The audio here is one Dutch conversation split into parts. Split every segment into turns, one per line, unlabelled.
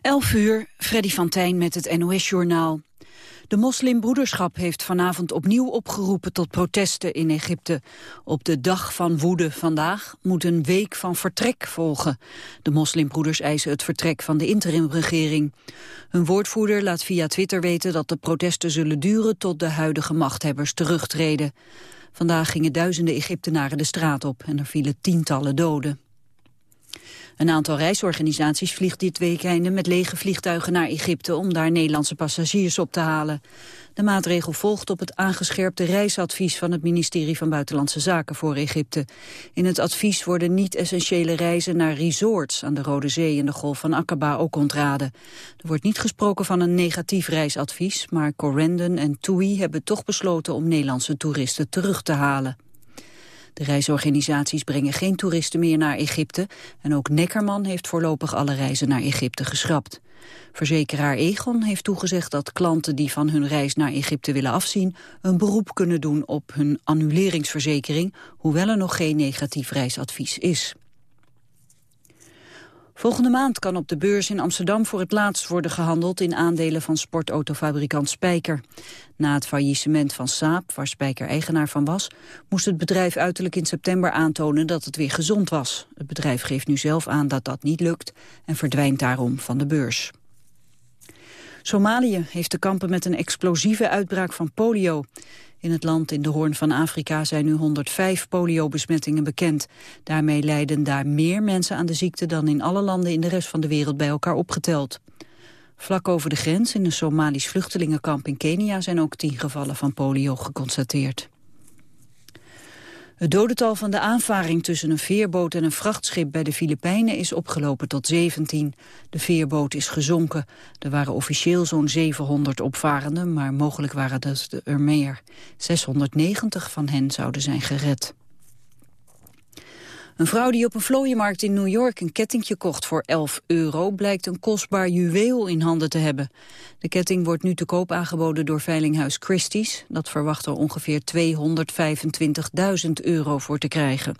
11 uur, Freddy van Tijn met het NOS-journaal. De moslimbroederschap heeft vanavond opnieuw opgeroepen tot protesten in Egypte. Op de dag van woede vandaag moet een week van vertrek volgen. De moslimbroeders eisen het vertrek van de interimregering. Hun woordvoerder laat via Twitter weten dat de protesten zullen duren tot de huidige machthebbers terugtreden. Vandaag gingen duizenden Egyptenaren de straat op en er vielen tientallen doden. Een aantal reisorganisaties vliegt dit weekende met lege vliegtuigen naar Egypte om daar Nederlandse passagiers op te halen. De maatregel volgt op het aangescherpte reisadvies van het ministerie van Buitenlandse Zaken voor Egypte. In het advies worden niet-essentiële reizen naar resorts aan de Rode Zee en de Golf van Aqaba ook ontraden. Er wordt niet gesproken van een negatief reisadvies, maar Corendon en TUI hebben toch besloten om Nederlandse toeristen terug te halen. De reisorganisaties brengen geen toeristen meer naar Egypte en ook Neckerman heeft voorlopig alle reizen naar Egypte geschrapt. Verzekeraar Egon heeft toegezegd dat klanten die van hun reis naar Egypte willen afzien een beroep kunnen doen op hun annuleringsverzekering, hoewel er nog geen negatief reisadvies is. Volgende maand kan op de beurs in Amsterdam voor het laatst worden gehandeld in aandelen van sportautofabrikant Spijker. Na het faillissement van Saab, waar Spijker eigenaar van was, moest het bedrijf uiterlijk in september aantonen dat het weer gezond was. Het bedrijf geeft nu zelf aan dat dat niet lukt en verdwijnt daarom van de beurs. Somalië heeft te kampen met een explosieve uitbraak van polio. In het land in de Hoorn van Afrika zijn nu 105 poliobesmettingen bekend. Daarmee lijden daar meer mensen aan de ziekte dan in alle landen in de rest van de wereld bij elkaar opgeteld. Vlak over de grens in een Somalisch vluchtelingenkamp in Kenia zijn ook tien gevallen van polio geconstateerd. Het dodental van de aanvaring tussen een veerboot en een vrachtschip bij de Filipijnen is opgelopen tot 17. De veerboot is gezonken. Er waren officieel zo'n 700 opvarenden, maar mogelijk waren er meer. 690 van hen zouden zijn gered. Een vrouw die op een vlooienmarkt in New York een kettingje kocht voor 11 euro... blijkt een kostbaar juweel in handen te hebben. De ketting wordt nu te koop aangeboden door Veilinghuis Christie's. Dat verwacht er ongeveer 225.000 euro voor te krijgen.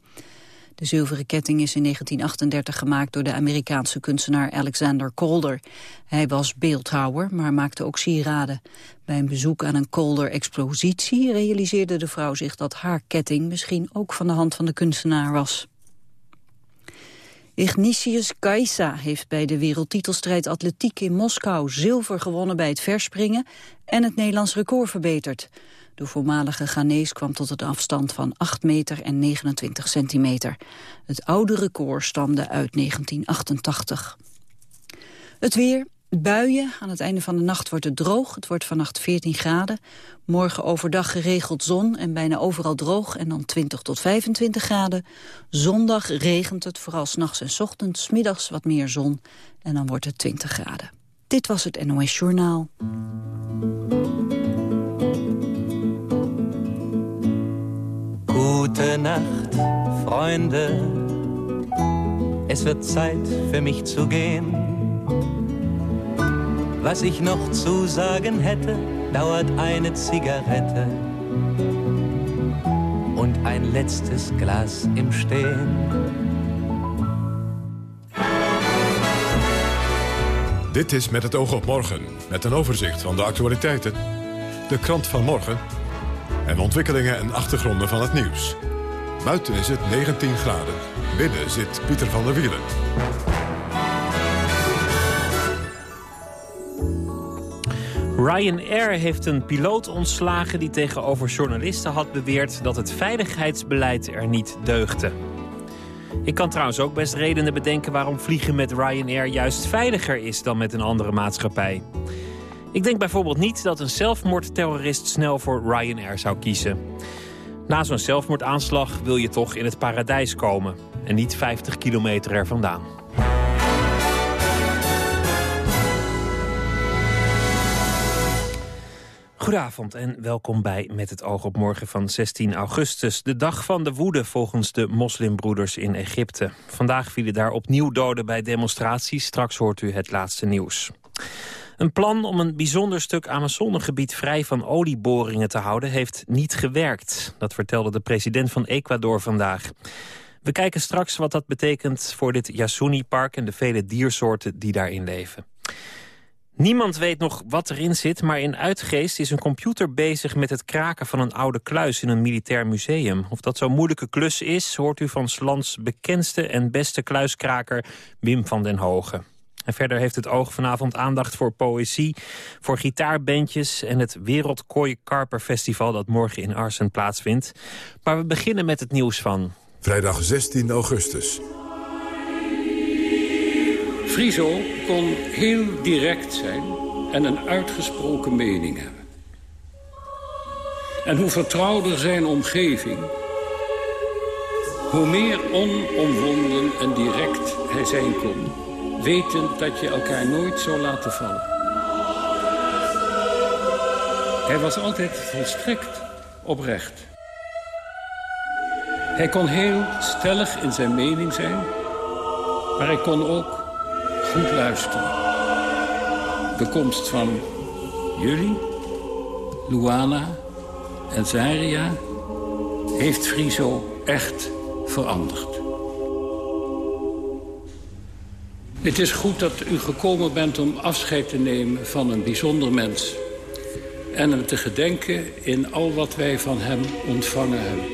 De zilveren ketting is in 1938 gemaakt door de Amerikaanse kunstenaar Alexander Calder. Hij was beeldhouwer, maar maakte ook sieraden. Bij een bezoek aan een Calder-expositie realiseerde de vrouw zich dat haar ketting misschien ook van de hand van de kunstenaar was. Ignatius Kajsa heeft bij de wereldtitelstrijd atletiek in Moskou zilver gewonnen bij het verspringen en het Nederlands record verbeterd. De voormalige Ghanese kwam tot een afstand van 8 meter en 29 centimeter. Het oude record stamde uit 1988. Het weer, Buien, aan het einde van de nacht wordt het droog. Het wordt vannacht 14 graden. Morgen overdag geregeld zon en bijna overal droog en dan 20 tot 25 graden. Zondag regent het, vooral s'nachts en s ochtends, middags wat meer zon en dan wordt het 20 graden. Dit was het NOS Journaal.
Gute Nacht, Freunde. Es wird Zeit für mich zu gehen. Was ich noch zu sagen hätte, dauert eine Zigarette und ein letztes Glas im Stehen.
Dit is Met het oog op morgen, met een overzicht van de actualiteiten, de krant van morgen en ontwikkelingen en achtergronden van het nieuws. Buiten is het 19 graden, binnen zit Pieter van der Wielen.
Ryanair heeft een piloot ontslagen die tegenover journalisten had beweerd dat het veiligheidsbeleid er niet deugde. Ik kan trouwens ook best redenen bedenken waarom vliegen met Ryanair juist veiliger is dan met een andere maatschappij. Ik denk bijvoorbeeld niet dat een zelfmoordterrorist snel voor Ryanair zou kiezen. Na zo'n zelfmoordaanslag wil je toch in het paradijs komen en niet 50 kilometer er vandaan. Goedenavond en welkom bij Met het oog op morgen van 16 augustus. De dag van de woede volgens de moslimbroeders in Egypte. Vandaag vielen daar opnieuw doden bij demonstraties. Straks hoort u het laatste nieuws. Een plan om een bijzonder stuk Amazonegebied vrij van olieboringen te houden... heeft niet gewerkt. Dat vertelde de president van Ecuador vandaag. We kijken straks wat dat betekent voor dit Yasuni-park... en de vele diersoorten die daarin leven. Niemand weet nog wat erin zit, maar in Uitgeest is een computer bezig met het kraken van een oude kluis in een militair museum. Of dat zo'n moeilijke klus is, hoort u van Slans bekendste en beste kluiskraker Wim van den Hogen. En verder heeft het oog vanavond aandacht voor poëzie, voor gitaarbandjes... en het Wereldkooi Karper Festival dat morgen in Arsen plaatsvindt. Maar we beginnen met het nieuws van...
Vrijdag 16 augustus.
Friso kon heel direct zijn en een uitgesproken mening hebben. En hoe vertrouwder zijn omgeving... hoe meer onomwonden en direct hij zijn kon... wetend dat je elkaar nooit zou laten vallen. Hij was altijd volstrekt oprecht. Hij kon heel stellig in zijn mening zijn... maar hij kon ook goed luisteren. De komst van jullie, Luana en Zaria heeft Friso echt veranderd. Het is goed dat u gekomen bent om afscheid te nemen van een bijzonder mens. En hem te gedenken in al wat wij van hem ontvangen hebben.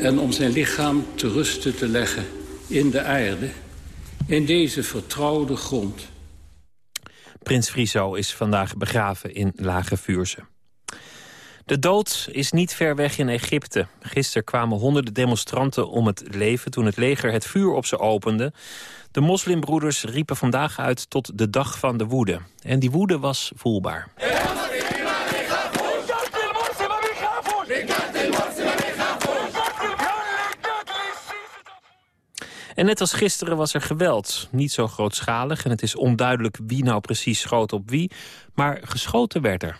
En om zijn lichaam te rusten te leggen in de aarde in deze vertrouwde grond.
Prins Friso is vandaag begraven in Lage Vuurse. De dood is niet ver weg in Egypte. Gisteren kwamen honderden demonstranten om het leven... toen het leger het vuur op ze opende. De moslimbroeders riepen vandaag uit tot de dag van de woede. En die woede was voelbaar. En net als gisteren was er geweld. Niet zo grootschalig en het is onduidelijk wie nou precies schoot op wie. Maar geschoten werd er.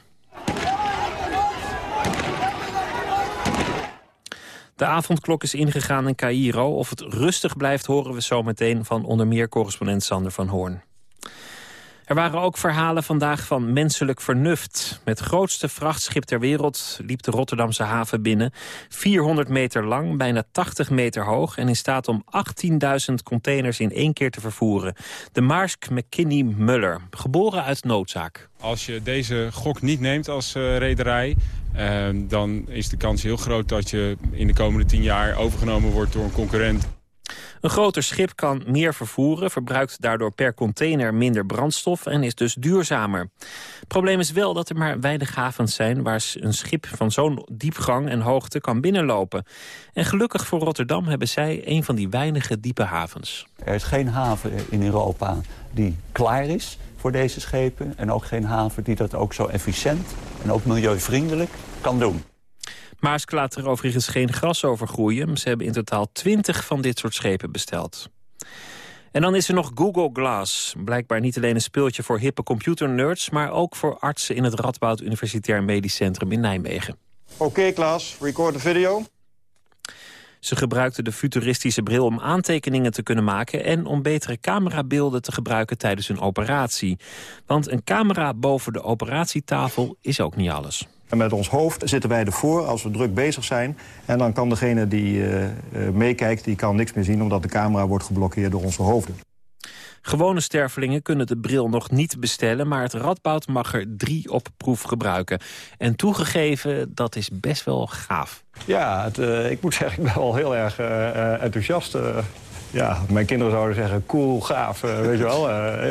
De avondklok is ingegaan in Cairo. Of het rustig blijft horen we zo meteen van onder meer correspondent Sander van Hoorn. Er waren ook verhalen vandaag van menselijk vernuft. Met grootste vrachtschip ter wereld liep de Rotterdamse haven binnen. 400 meter lang, bijna 80 meter hoog... en in staat om 18.000 containers in één keer te vervoeren. De Maersk McKinney Muller, geboren uit noodzaak.
Als je deze gok niet neemt als uh, rederij... Uh, dan is de kans heel groot dat je in de komende 10 jaar overgenomen wordt door een concurrent.
Een groter schip kan meer vervoeren, verbruikt daardoor per container minder brandstof en is dus duurzamer. Het probleem is wel dat er maar weinig havens zijn waar een schip van zo'n diepgang en hoogte kan binnenlopen. En gelukkig voor Rotterdam hebben zij een van die weinige diepe havens.
Er is geen haven in Europa die klaar is voor deze schepen en ook geen haven die dat ook zo efficiënt en ook milieuvriendelijk kan doen.
Maersk laat er overigens geen gras over groeien. Ze hebben in totaal 20 van dit soort schepen besteld. En dan is er nog Google Glass. Blijkbaar niet alleen een speeltje voor hippe computernerds... maar ook voor artsen in het Radboud Universitair Medisch Centrum in Nijmegen.
Oké, okay, Klaas, record de video.
Ze gebruikten de futuristische bril om aantekeningen te kunnen maken... en om betere camerabeelden te gebruiken tijdens hun operatie. Want een camera boven de operatietafel is ook niet alles.
En met ons hoofd zitten wij ervoor als we druk bezig zijn. En dan kan degene die uh, meekijkt, die kan niks meer zien... omdat de camera wordt geblokkeerd door onze hoofden.
Gewone stervelingen kunnen de bril nog niet bestellen... maar het Radboud mag er drie op proef gebruiken. En toegegeven, dat is best wel gaaf.
Ja, het, uh, ik moet zeggen, ik ben wel heel erg uh, enthousiast. ja, mijn kinderen zouden zeggen, cool, gaaf, weet je wel.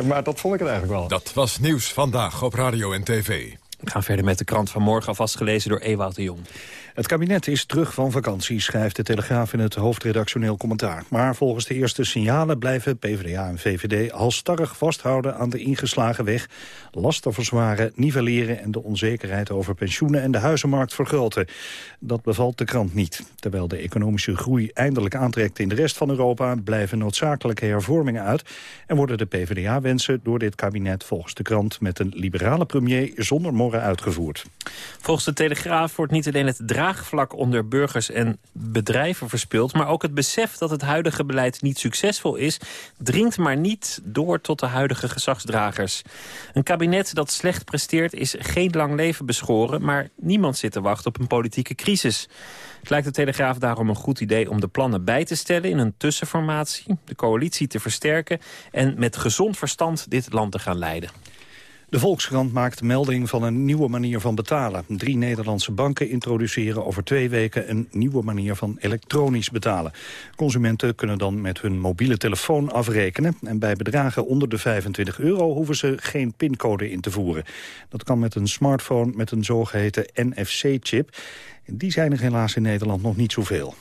maar dat vond ik het eigenlijk wel.
Dat was Nieuws Vandaag op Radio en TV.
We gaan verder met de krant van morgen, alvast gelezen door Ewout de Jong.
Het kabinet is terug van vakantie, schrijft de Telegraaf in het hoofdredactioneel commentaar. Maar volgens de eerste signalen blijven PvdA en VVD halstarrig vasthouden aan de ingeslagen weg. Lasten verzwaren, nivelleren en de onzekerheid over pensioenen en de huizenmarkt vergroten. Dat bevalt de krant niet. Terwijl de economische groei eindelijk aantrekt in de rest van Europa, blijven noodzakelijke hervormingen uit. En worden de PvdA-wensen door dit kabinet volgens de krant met een liberale premier zonder morren uitgevoerd.
Volgens de Telegraaf wordt niet alleen het draagvlak onder burgers en bedrijven verspeeld... maar ook het besef dat het huidige beleid niet succesvol is... dringt maar niet door tot de huidige gezagsdragers. Een kabinet dat slecht presteert is geen lang leven beschoren... maar niemand zit te wachten op een politieke crisis. Het lijkt de Telegraaf daarom een goed idee om de plannen bij te stellen... in een tussenformatie, de coalitie te versterken... en met gezond verstand dit land te gaan leiden.
De Volkskrant maakt melding van een nieuwe manier van betalen. Drie Nederlandse banken introduceren over twee weken een nieuwe manier van elektronisch betalen. Consumenten kunnen dan met hun mobiele telefoon afrekenen. En bij bedragen onder de 25 euro hoeven ze geen pincode in te voeren. Dat kan met een smartphone met een zogeheten NFC-chip. Die zijn er helaas in Nederland nog niet zoveel.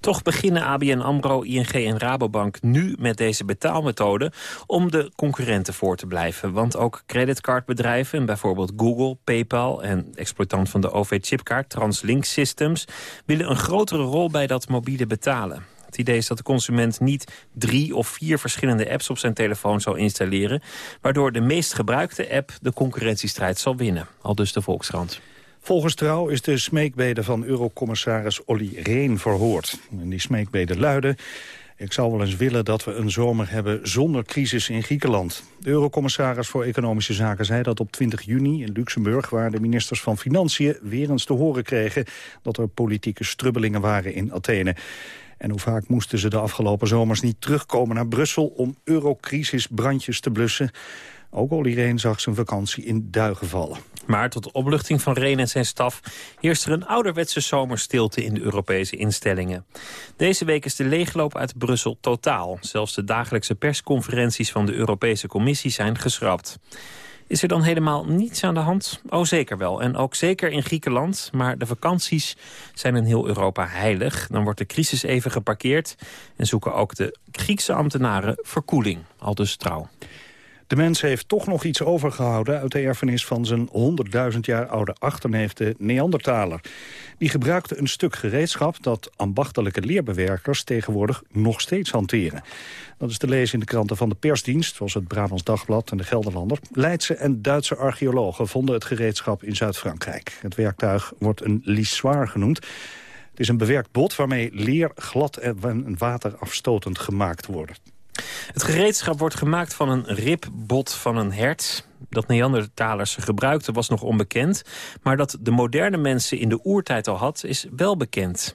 Toch beginnen ABN AMRO, ING en Rabobank nu met deze betaalmethode... om de concurrenten voor te blijven. Want ook creditcardbedrijven, bijvoorbeeld Google, PayPal... en exploitant van de OV-chipkaart, TransLink Systems... willen een grotere rol bij dat mobiele betalen. Het idee is dat de consument niet drie of vier verschillende apps op zijn telefoon zal installeren... waardoor de meest gebruikte app de concurrentiestrijd zal winnen. Al dus de Volkskrant.
Volgens Trouw is de smeekbede van eurocommissaris Olly Reen verhoord. En die smeekbede luidde... Ik zou wel eens willen dat we een zomer hebben zonder crisis in Griekenland. De eurocommissaris voor Economische Zaken zei dat op 20 juni in Luxemburg... waar de ministers van Financiën weer eens te horen kregen... dat er politieke strubbelingen waren in Athene. En hoe vaak moesten ze de afgelopen zomers niet terugkomen naar Brussel... om eurocrisisbrandjes te blussen? Ook Olly Reen zag zijn vakantie in duigen vallen.
Maar tot opluchting van Reen en zijn staf heerst er een ouderwetse zomerstilte in de Europese instellingen. Deze week is de leegloop uit Brussel totaal. Zelfs de dagelijkse persconferenties van de Europese Commissie zijn geschrapt. Is er dan helemaal niets aan de hand? Oh, zeker wel. En ook zeker in Griekenland. Maar de vakanties zijn in heel Europa heilig. Dan wordt de crisis even geparkeerd... en zoeken ook de Griekse ambtenaren verkoeling. Al dus trouw.
De mens heeft toch nog iets overgehouden uit de erfenis van zijn 100.000 jaar oude achterneef, de Neandertaler. Die gebruikte een stuk gereedschap dat ambachtelijke leerbewerkers tegenwoordig nog steeds hanteren. Dat is te lezen in de kranten van de persdienst, zoals het Brabants Dagblad en de Gelderlander. Leidse en Duitse archeologen vonden het gereedschap in Zuid-Frankrijk. Het werktuig wordt een lissoir genoemd. Het is een bewerkt bot waarmee leer glad en waterafstotend gemaakt wordt.
Het gereedschap wordt gemaakt van een ribbot van een hert. Dat Neandertalers gebruikten was nog onbekend. Maar dat de moderne mensen in de oertijd al had, is wel bekend.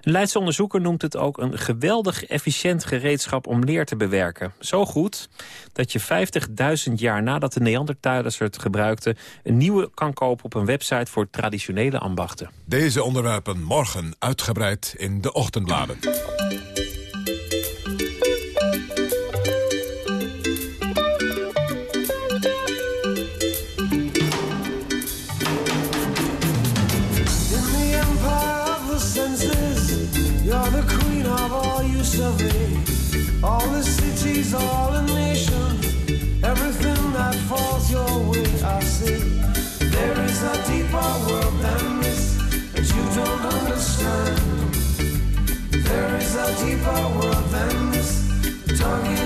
Een Leidse onderzoeker noemt het ook een geweldig efficiënt gereedschap om leer te bewerken. Zo goed dat je 50.000 jaar nadat de Neandertalers het gebruikten... een nieuwe kan kopen op een website voor traditionele ambachten.
Deze onderwerpen morgen uitgebreid in de ochtendbladen. There is a deeper world than this, tugging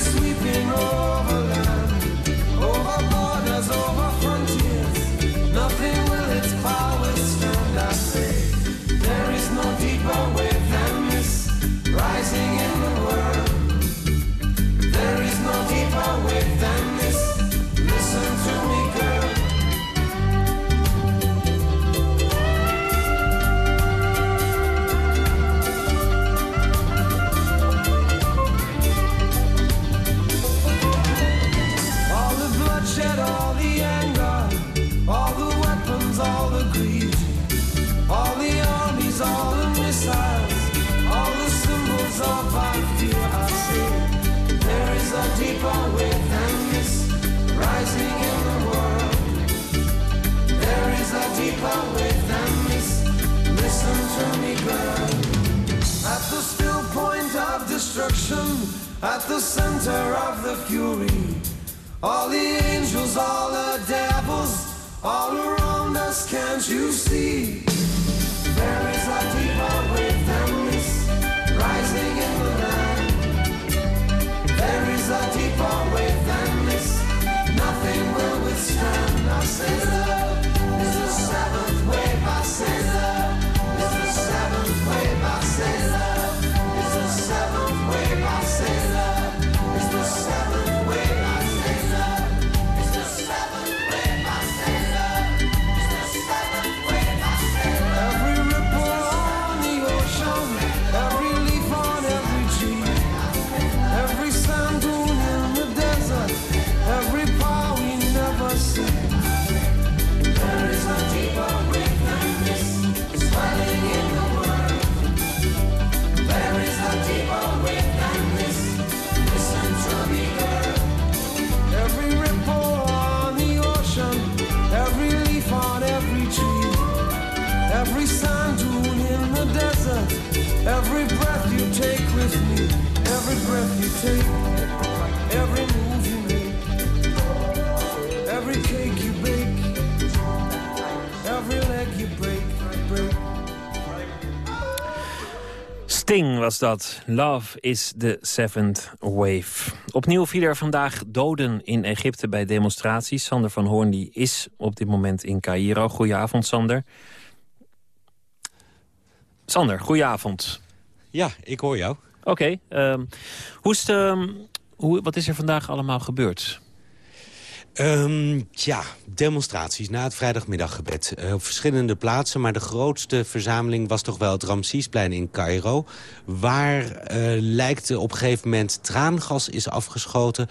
sweeping over destruction, at the center of the fury, all the angels, all the devils, all around us, can't you see? There is a deeper this rising in the land. There is a deeper this. Nothing will withstand. I say
Sting was dat. Love is the seventh wave. Opnieuw viel er vandaag doden in Egypte bij demonstraties. Sander van Hoorn die is op dit moment in Cairo. Goedenavond, Sander. Sander, goedenavond.
Ja, ik hoor jou.
Oké. Ehm, ehm, hoe, wat is er vandaag allemaal gebeurd?
Um, tja, demonstraties na het vrijdagmiddaggebed. Uh, op verschillende plaatsen, maar de grootste verzameling was toch wel het Ramsesplein in Cairo. Waar uh, lijkt op een gegeven moment traangas is afgeschoten.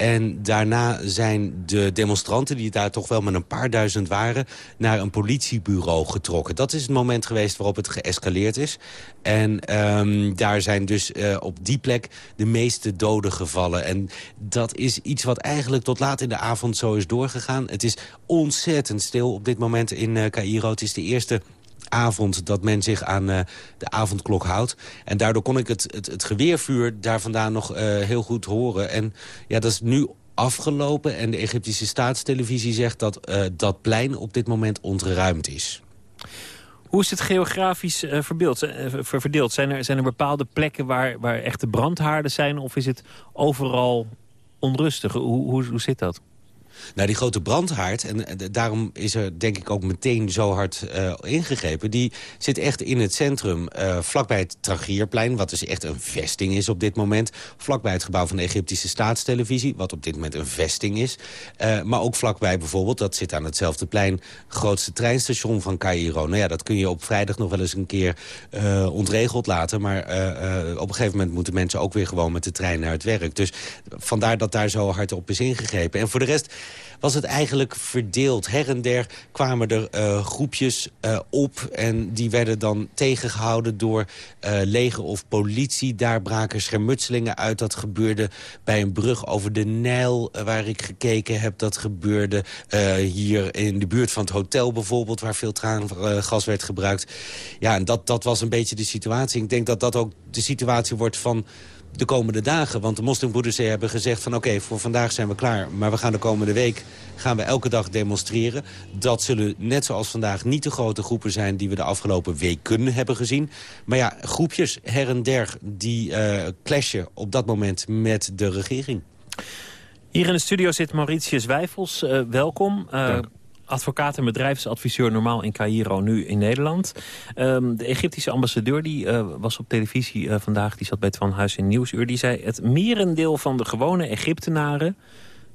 En daarna zijn de demonstranten, die daar toch wel met een paar duizend waren... naar een politiebureau getrokken. Dat is het moment geweest waarop het geëscaleerd is. En um, daar zijn dus uh, op die plek de meeste doden gevallen. En dat is iets wat eigenlijk tot laat in de avond zo is doorgegaan. Het is ontzettend stil op dit moment in uh, Cairo. Het is de eerste avond dat men zich aan uh, de avondklok houdt. En daardoor kon ik het, het, het geweervuur daar vandaan nog uh, heel goed horen. En ja, dat is nu afgelopen. En de Egyptische staatstelevisie zegt dat uh, dat plein op dit moment ontruimd is.
Hoe is het geografisch verdeeld? Zijn, er, zijn er bepaalde plekken waar, waar echte brandhaarden zijn... of is het overal onrustig? Hoe, hoe zit dat?
Nou, die grote brandhaard, en daarom is er denk ik ook meteen zo hard uh, ingegrepen... die zit echt in het centrum, uh, vlakbij het Tragierplein... wat dus echt een vesting is op dit moment. Vlakbij het gebouw van de Egyptische staatstelevisie... wat op dit moment een vesting is. Maar ook vlakbij bijvoorbeeld, dat zit aan hetzelfde plein... grootste treinstation van Cairo. Nou ja, dat kun je op vrijdag nog wel eens een keer ontregeld laten... maar op een gegeven moment moeten mensen ook weer gewoon met de trein naar het werk. Dus vandaar dat daar zo hard op is ingegrepen. En voor de rest was het eigenlijk verdeeld. Her en der kwamen er uh, groepjes uh, op en die werden dan tegengehouden door uh, leger of politie. Daar braken schermutselingen uit. Dat gebeurde bij een brug over de Nijl waar ik gekeken heb. Dat gebeurde hier in de buurt van het hotel bijvoorbeeld... waar veel traangas werd gebruikt. Ja, en dat, dat was een beetje de situatie. Ik denk dat dat ook de situatie wordt van de komende dagen. Want de moslimbroeders hebben gezegd van oké, voor vandaag zijn we klaar. Maar we gaan de komende week gaan we elke dag demonstreren. Dat zullen net zoals vandaag niet de grote groepen zijn... die we de afgelopen weken hebben gezien. Maar ja, groepjes her en der die uh, clashen op dat moment met de regering.
Hier in de studio zit Mauritius Wijfels. Uh, welkom. Uh, advocaat en bedrijfsadviseur normaal in Cairo, nu in Nederland. Um, de Egyptische ambassadeur die uh, was op televisie uh, vandaag, die zat bij het Van Huis in Nieuwsuur. Die zei het merendeel van de gewone Egyptenaren,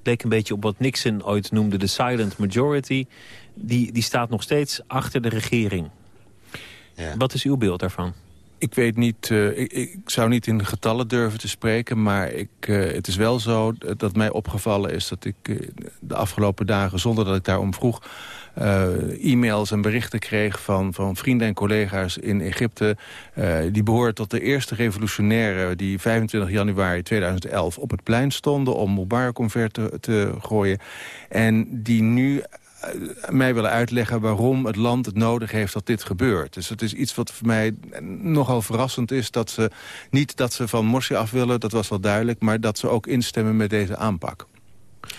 leek een beetje op wat Nixon ooit noemde de silent majority, die, die staat nog steeds achter de regering. Ja. Wat is uw beeld daarvan?
Ik weet niet, uh, ik, ik, zou niet in getallen durven te spreken... maar ik, uh, het is wel zo dat mij opgevallen is dat ik uh, de afgelopen dagen... zonder dat ik daarom vroeg, e-mails en berichten kreeg... Van, van vrienden en collega's in Egypte. die behoren tot de eerste revolutionairen... die 25 januari 2011 op het plein stonden... om Mubarak omver te gooien. En die nu mij willen uitleggen waarom het land het nodig heeft dat dit gebeurt. Dus het is iets wat voor mij nogal verrassend is. Dat ze, niet dat ze van Morsi af willen, dat was wel duidelijk... maar dat ze ook instemmen met deze aanpak.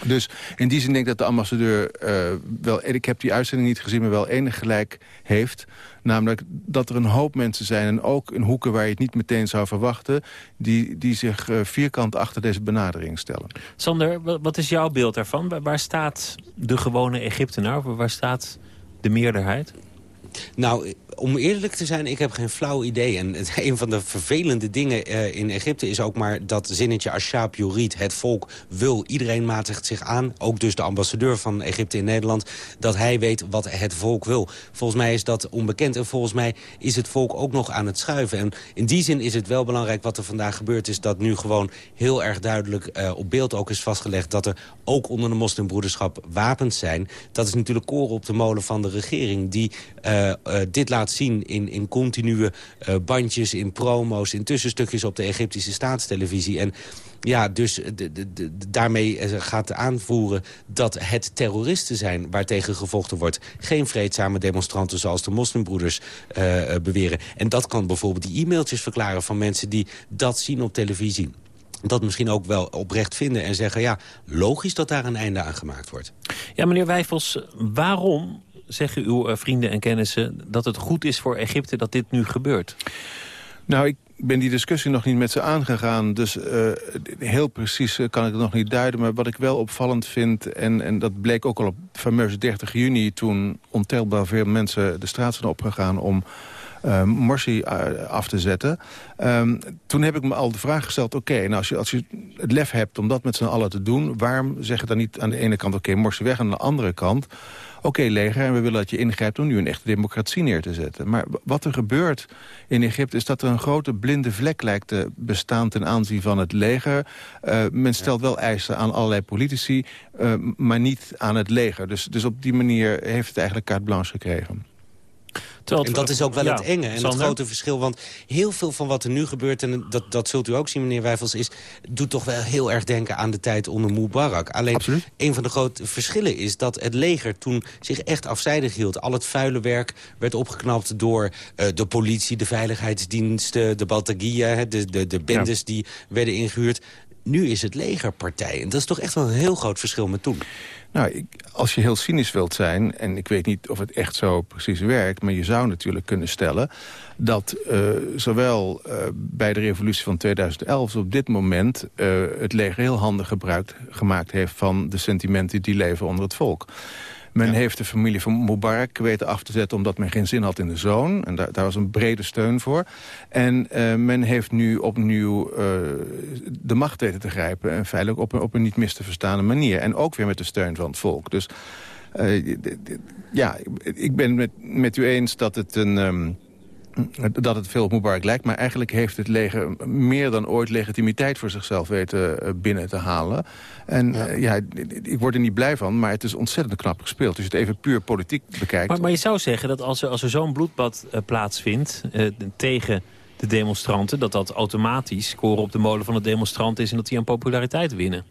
Dus in die zin denk ik dat de ambassadeur uh, wel... ik heb die uitzending niet gezien, maar wel enig gelijk heeft. Namelijk dat er een hoop mensen zijn... en ook in hoeken waar je het niet meteen zou verwachten... die, die zich uh, vierkant achter deze benadering stellen.
Sander, wat is jouw beeld daarvan? Waar staat de gewone Egyptenaar? Waar staat de meerderheid?
Nou, om eerlijk te zijn, ik heb geen flauw idee. En een van de vervelende dingen uh, in Egypte is ook maar dat zinnetje Ashab Yurid. Het volk wil, iedereen matigt zich aan. Ook dus de ambassadeur van Egypte in Nederland. Dat hij weet wat het volk wil. Volgens mij is dat onbekend. En volgens mij is het volk ook nog aan het schuiven. En in die zin is het wel belangrijk wat er vandaag gebeurt. Is dat nu gewoon heel erg duidelijk uh, op beeld ook is vastgelegd. Dat er ook onder de moslimbroederschap wapens zijn. Dat is natuurlijk koren op de molen van de regering. Die uh, dit laat zien in, in continue uh, bandjes, in promo's... in tussenstukjes op de Egyptische staatstelevisie. En ja, dus de, de, de, daarmee gaat aanvoeren dat het terroristen zijn... waar tegen gevochten wordt. Geen vreedzame demonstranten zoals de moslimbroeders uh, beweren. En dat kan bijvoorbeeld die e-mailtjes verklaren van mensen... die dat zien op televisie dat misschien ook wel oprecht vinden en zeggen... ja, logisch dat daar een einde aan gemaakt wordt.
Ja, meneer Wijfels, waarom zeggen uw vrienden en kennissen... dat het goed is voor Egypte dat dit nu gebeurt?
Nou, ik, ben die discussie nog niet met ze aangegaan. Dus uh, heel precies kan ik het nog niet duiden. Maar wat ik wel opvallend vind... en, en dat bleek ook al op fameuze 30 juni... toen ontelbaar veel mensen de straat zijn opgegaan... om uh, Morsi af te zetten. Um, toen heb ik me al de vraag gesteld... oké, nou als, je, als je het lef hebt om dat met z'n allen te doen... waarom zeg je dan niet aan de ene kant... oké, Morsi weg, aan de andere kant okay, leger, en we willen dat je ingrijpt om nu een echte democratie neer te zetten. Maar wat er gebeurt in Egypte is dat er een grote blinde vlek lijkt te bestaan ten aanzien van het leger. Uh, men stelt wel eisen aan allerlei politici, uh, maar niet aan het leger. Dus, dus op die manier heeft het eigenlijk carte blanche gekregen
en dat is ook wel het enge en het grote verschil. Want heel veel van wat er nu gebeurt, en dat, dat zult u ook zien, meneer Wijfels... Is, doet toch wel heel erg denken aan de tijd onder Mubarak. Alleen Absoluut. een van de grote verschillen is dat het leger toen zich echt afzijdig hield. Al het vuile werk werd opgeknapt door uh, de politie, de veiligheidsdiensten... de Baltagia, de, de, de bendes die werden ingehuurd. Nu is het legerpartij. En dat is toch echt wel een heel groot verschil met toen.
Nou, ik, als je heel cynisch wilt zijn... en ik weet niet of het echt zo precies werkt... maar je zou natuurlijk kunnen stellen... dat uh, zowel uh, bij de revolutie van 2011 als op dit moment... Uh, het leger heel handig gebruik gemaakt heeft... van de sentimenten die leven onder het volk. Men heeft de familie van Mubarak weten af te zetten... omdat men geen zin had in de zoon. En daar, daar was een brede steun voor. En uh, men heeft nu opnieuw uh, de macht weten te grijpen... en feitelijk op een, op een niet mis te verstaande manier. En ook weer met de steun van het volk. Dus uh, ja, ik ben met, met u eens dat het een... Um, dat het veel op Mubarak lijkt. Maar eigenlijk heeft het leger meer dan ooit legitimiteit voor zichzelf weten eh, binnen te halen. En ja. Uh, ja. ik word er niet blij van, maar het is ontzettend knap gespeeld. Als je het even puur politiek bekijkt.
Maar, maar je zou zeggen dat als er, als er zo'n bloedbad uh, plaatsvindt uh, tegen de demonstranten... dat dat automatisch scoren op de molen van de demonstranten is... en dat die aan populariteit winnen.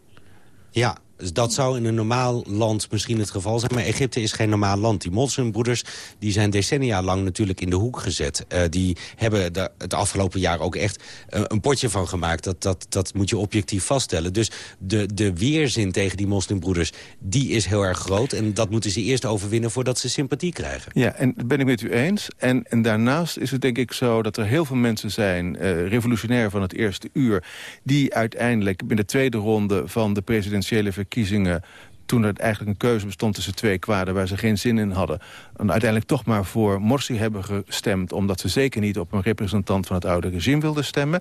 Ja, dus dat zou in een normaal land misschien het geval zijn. Maar Egypte is geen normaal land. Die moslimbroeders die zijn decennia lang natuurlijk in de hoek gezet. Uh, die hebben het afgelopen jaar ook echt uh, een potje van gemaakt. Dat, dat, dat moet je objectief vaststellen. Dus de, de weerzin tegen die moslimbroeders, die is heel erg groot. En dat moeten ze eerst overwinnen voordat ze sympathie krijgen.
Ja, en dat ben ik met u eens. En, en daarnaast is het denk ik zo dat er heel veel mensen zijn... Uh, revolutionair van het eerste uur... die uiteindelijk in de tweede ronde van de presidentiële verkiezingen toen er eigenlijk een keuze bestond tussen twee kwaden... waar ze geen zin in hadden... en uiteindelijk toch maar voor Morsi hebben gestemd... omdat ze zeker niet op een representant van het oude regime wilden stemmen.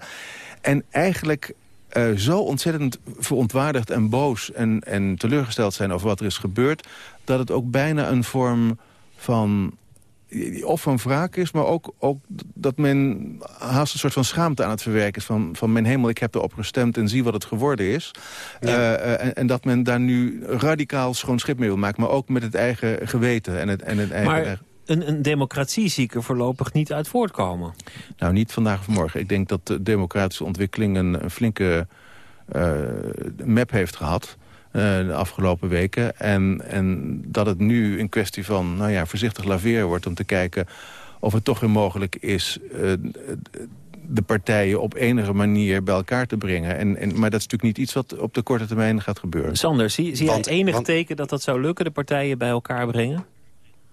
En eigenlijk uh, zo ontzettend verontwaardigd en boos en, en teleurgesteld zijn... over wat er is gebeurd... dat het ook bijna een vorm van of van wraak is, maar ook, ook dat men haast een soort van schaamte aan het verwerken is. Van, van mijn hemel, ik heb erop gestemd en zie wat het geworden is. Ja. Uh, en, en, dat men daar nu radicaal schoon schip mee wil maken. Maar ook met het eigen geweten en het, en het eigen...
Maar een, een democratie zie ik er voorlopig niet uit voortkomen.
Nou, niet vandaag of morgen. Ik denk dat de democratische ontwikkeling een, een flinke uh, map heeft gehad... Uh, de afgelopen weken. En, en dat het nu een kwestie van nou ja, voorzichtig laveren wordt... om te kijken of het toch weer mogelijk is... Uh, de partijen op enige manier bij elkaar te brengen. En, en, maar dat is natuurlijk niet iets wat op de korte termijn gaat gebeuren.
Sander, zie, zie want, jij enig want... teken dat dat zou lukken, de partijen bij elkaar brengen?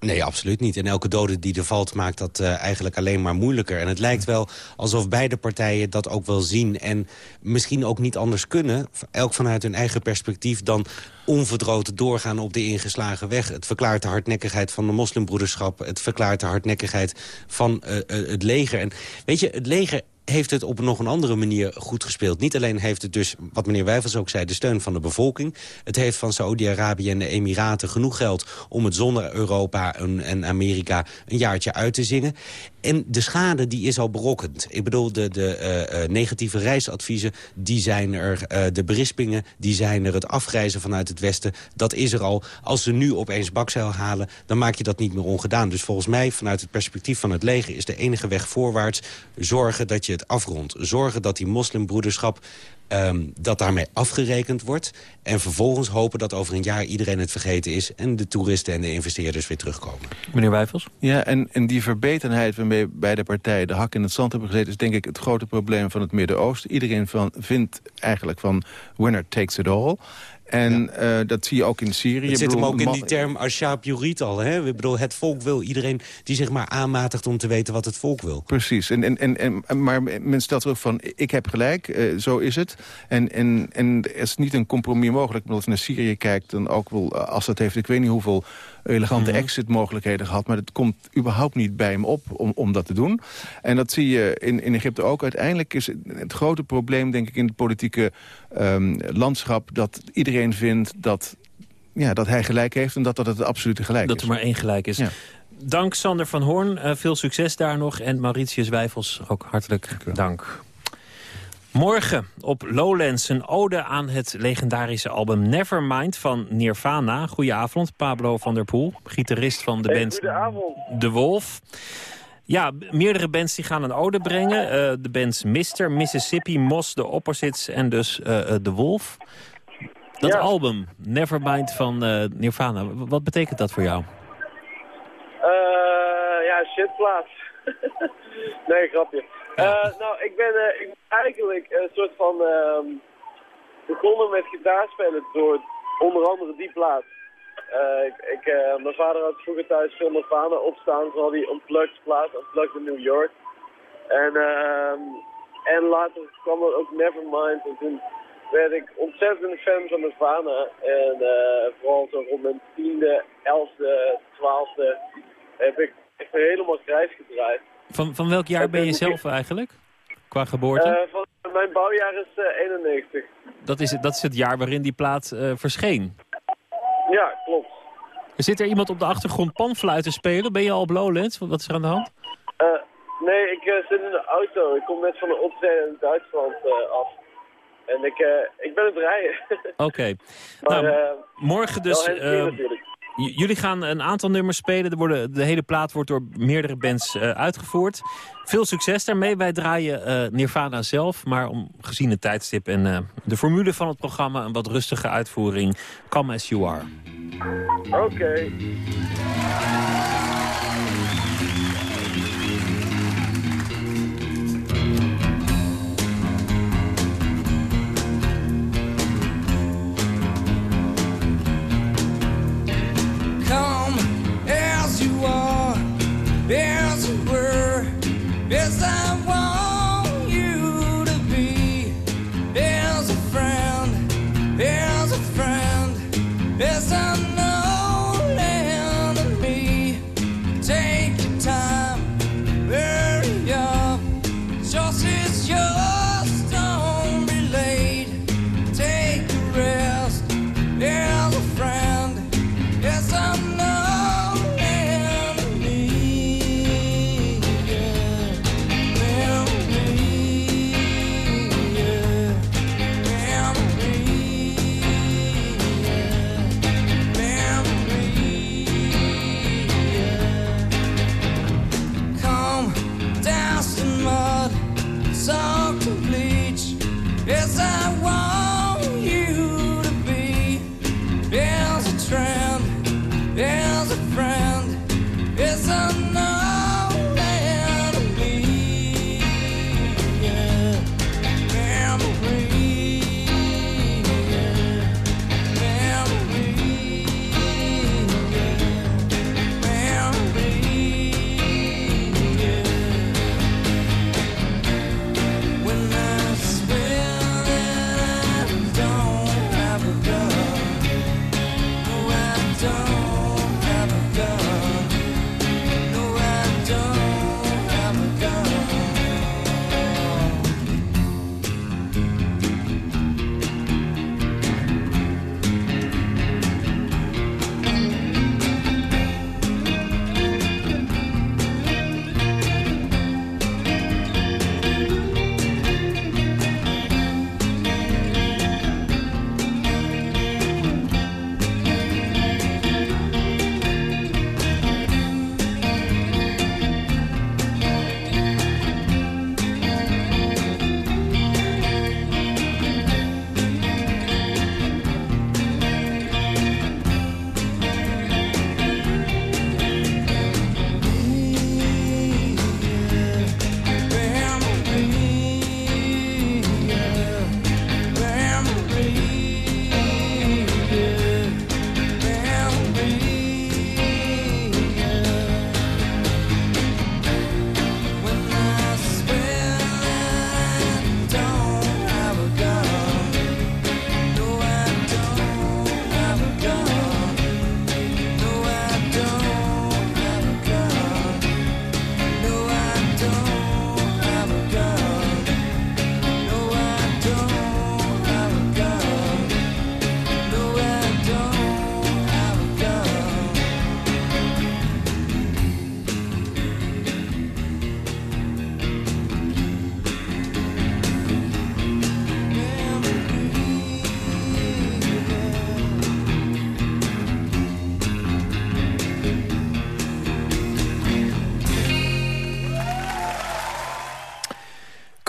Nee, absoluut niet. En elke dode die er valt maakt dat uh, eigenlijk alleen maar moeilijker. En het lijkt wel alsof beide partijen dat ook wel zien... en misschien ook niet anders kunnen, elk vanuit hun eigen perspectief... dan onverdroten doorgaan op de ingeslagen weg. Het verklaart de hardnekkigheid van de moslimbroederschap. Het verklaart de hardnekkigheid van uh, uh, het leger. En weet je, het leger heeft het op nog een andere manier goed gespeeld. Niet alleen heeft het dus, wat meneer Wijfels ook zei, de steun van de bevolking. Het heeft van Saoedi-Arabië en de Emiraten genoeg geld... om het zonder Europa en Amerika een jaartje uit te zingen. En de schade die is al berokkend. Ik bedoel, de, de uh, negatieve reisadviezen, die zijn er. Uh, de berispingen, die zijn er. Het afreizen vanuit het Westen, dat is er al. Als ze nu opeens bakzeil halen, dan maak je dat niet meer ongedaan. Dus volgens mij, vanuit het perspectief van het leger... is de enige weg voorwaarts zorgen dat je het afrondt. Zorgen dat die moslimbroederschap um, dat daarmee afgerekend wordt. En vervolgens hopen dat over een jaar iedereen het vergeten is... en de toeristen en de investeerders weer terugkomen.
Meneer Wijfels?
Ja, en, en die verbetenheid waarmee beide partijen de hak in het zand hebben gezeten... is denk ik het grote probleem van het Midden-Oosten. Iedereen van, vindt eigenlijk van winner takes it all. En dat zie je ook in Syrië.
Het zit hem ook in die term Ashab Yurid al. Hè? Ik bedoel, het volk wil iedereen die zich maar aanmatigt om te weten wat het volk wil.
Precies. En, en, en, en, maar men stelt terug van, ik heb gelijk, zo is het. En, en, en er is niet een compromis mogelijk. Als je naar Syrië kijkt, dan ook wel, als dat heeft, ik weet niet hoeveel elegante mm -hmm. exit-mogelijkheden gehad. Maar het komt überhaupt niet bij hem op om, om dat te doen. En dat zie je in, in Egypte ook. Uiteindelijk is het grote probleem, denk ik, in het politieke um, landschap... dat iedereen vindt dat, ja, dat hij gelijk heeft en dat dat het absolute gelijk
dat
is.
Dat er maar één gelijk is. Ja. Dank Sander van Hoorn, uh, veel succes daar nog. En Mauritius Wijfels, ook hartelijk dank. Morgen op Lowlands een ode aan het legendarische album Nevermind van Nirvana. Goedenavond, Pablo van der Poel, gitarist van de
hey,
band. De Wolf. Ja, meerdere bands die gaan een ode brengen. Uh, de bands Mr., Mississippi, Moss, The Opposites en dus uh, De Wolf. Dat
Ja.
album, Nevermind van uh, Nirvana, wat betekent dat voor jou?
Eh, ja, shitplaats. nee, grapje. Eh, nou, ik ben, eh, ik ben eigenlijk een soort van ehm, begonnen met gitaarspelen door onder andere die plaat. Eh, ik, ik, eh, mijn vader had vroeger thuis veel Nirvana opstaan, zoals die Unplugged plaat, Unplugged in New York. En, ehm, en later kwam er ook Nevermind en toen werd ik ontzettend fan van Nirvana. En eh, vooral zo rond mijn tiende, elfde, twaalfde heb ik echt helemaal grijs gedraaid.
Van, van welk jaar ben je zelf eigenlijk? Qua geboorte?
Eh, van, mijn bouwjaar is eh, 91.
dat, is het, dat is het jaar waarin die plaat eh, verscheen.
Ja, klopt.
Zit er iemand op de achtergrond panfluiten spelen? Ben je al op Lowlands? Wat is er aan de hand?
Eh, nee, ik eh, zit in de auto. Ik kom net van een optreden in Duitsland eh, af. En ik, eh, ik ben het rijden.
Oké. Nou,
eh,
morgen dus... eh, j- jullie gaan een aantal nummers spelen. Er worden, de hele plaat wordt door meerdere bands uitgevoerd. Veel succes daarmee. Wij draaien eh, Nirvana zelf. Maar om, gezien het tijdstip en de formule van het programma... een wat rustige uitvoering. Come As You Are.
Oké.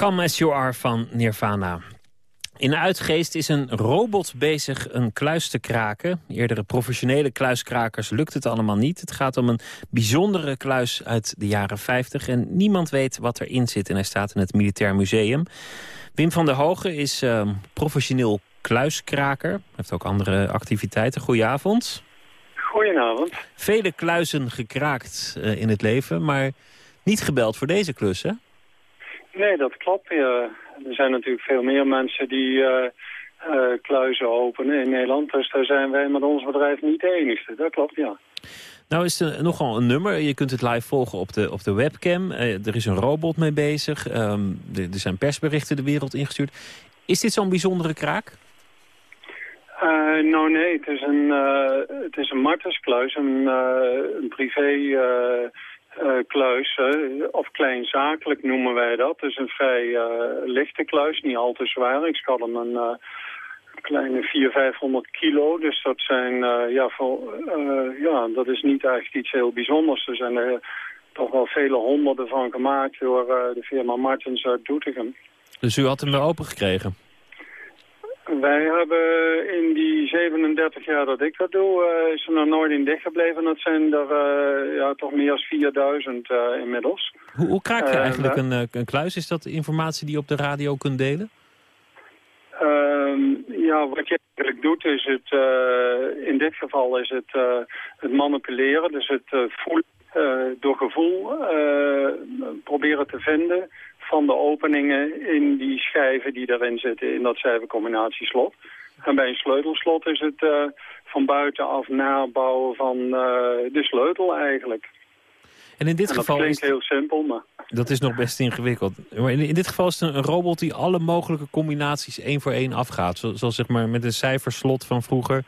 Come As You Are
van Nirvana. In Uitgeest is een robot bezig een kluis te kraken. Eerdere professionele kluiskrakers lukt het allemaal niet. Het gaat om een bijzondere kluis uit de jaren 50 en niemand weet wat erin zit. En hij staat in het Militair Museum. Wim van der Hogen is uh, professioneel kluiskraker. Hij heeft ook andere activiteiten. Goedenavond.
Goedenavond.
Vele kluizen gekraakt uh, in het leven, maar niet gebeld voor deze klus, hè?
Nee, dat klopt. Ja. Er zijn natuurlijk veel meer mensen die uh, uh, kluizen openen in Nederland. Dus daar zijn wij met ons bedrijf niet de enigste. Dat klopt, ja.
Nou is er nogal een nummer. Je kunt het live volgen op de, op de webcam. Uh, er is een robot mee bezig. Um, er, er zijn persberichten de wereld ingestuurd. Is dit zo'n bijzondere kraak?
Uh, nou nee, het is een, uh, het is een martenskluis, een, uh, een privé kluis, of kleinzakelijk noemen wij dat. Is een vrij lichte kluis, niet al te zwaar. Ik schat hem een kleine 400, 500 kilo, dus dat zijn, ja, ja, dat is niet eigenlijk iets heel bijzonders. Er zijn er toch wel vele honderden van gemaakt door de firma Martens uit Doetinchem.
Dus u had hem weer open gekregen?
Wij hebben in die 37 jaar dat ik dat doe, uh, is er nog nooit in dicht gebleven. Dat zijn er uh, ja, toch meer dan 4000 uh, inmiddels.
Hoe, hoe kraak je eigenlijk een, een, kluis? Is dat informatie die je op de radio kunt delen?
Ehm, ja, wat je eigenlijk doet is het, in dit geval is het het manipuleren. Dus het voelen, door gevoel proberen te vinden van de openingen in die schijven die erin zitten in dat cijfercombinatieslot. En bij een sleutelslot is het uh, van buitenaf nabouwen van uh, de sleutel eigenlijk.
En in dit
en
geval
dat klinkt
is
heel simpel, maar...
Dat is nog best ingewikkeld. Maar in, in, dit geval is het een robot die alle mogelijke combinaties één voor één afgaat. Zo, zoals zeg maar met een cijferslot van vroeger.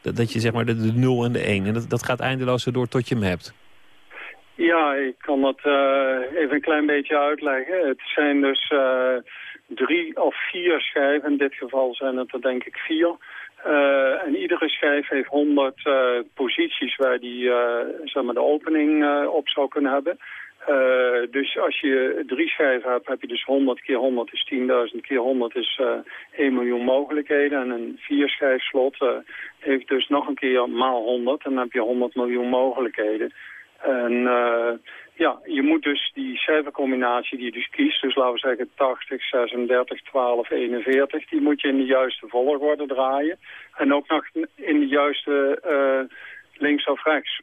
Dat, dat je zeg maar de, de 0 en de 1. En dat, dat gaat eindeloos door tot je hem hebt.
Ja, ik kan dat uh, even een klein beetje uitleggen. Het zijn dus uh, drie of vier schijven. In dit geval zijn het er denk ik vier. Uh, en iedere schijf heeft 100 posities waar die zeg maar de opening op zou kunnen hebben. dus als je drie schijven hebt, heb je dus 100 keer 100 is 10.000 keer 100 is 1 miljoen mogelijkheden. En een vier schijfslot heeft dus nog een keer maal 100 en dan heb je 100 miljoen mogelijkheden. En uh, ja, je moet dus die cijfercombinatie die je dus kiest, dus laten we zeggen 80, 36, 12, 41, die moet je in de juiste volgorde draaien. En ook nog in de juiste uh, links of rechts.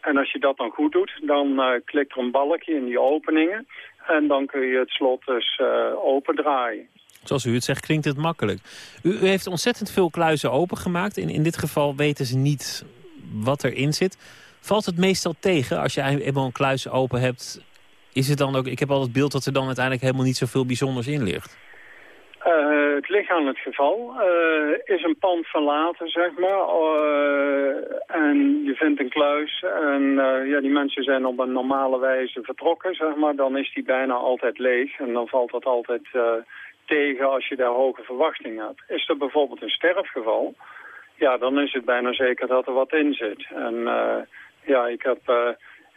En als je dat dan goed doet, dan uh, klikt er een balkje in die openingen. En dan kun je het slot dus opendraaien.
Zoals u het zegt, klinkt het makkelijk. U, u heeft ontzettend veel kluizen opengemaakt. In, in dit geval weten ze niet wat erin zit. Valt het meestal tegen als je eenmaal een kluis open hebt? Is het dan ook, ik heb al het beeld dat er dan uiteindelijk helemaal niet zoveel bijzonders in ligt.
Uh, het ligt aan het geval. Uh, is een pand verlaten, zeg maar. Uh, en je vindt een kluis en ja, die mensen zijn op een normale wijze vertrokken, zeg maar. Dan is die bijna altijd leeg en dan valt dat altijd tegen als je daar hoge verwachtingen hebt. Is er bijvoorbeeld een sterfgeval, ja, dan is het bijna zeker dat er wat in zit. En ja, ik heb uh,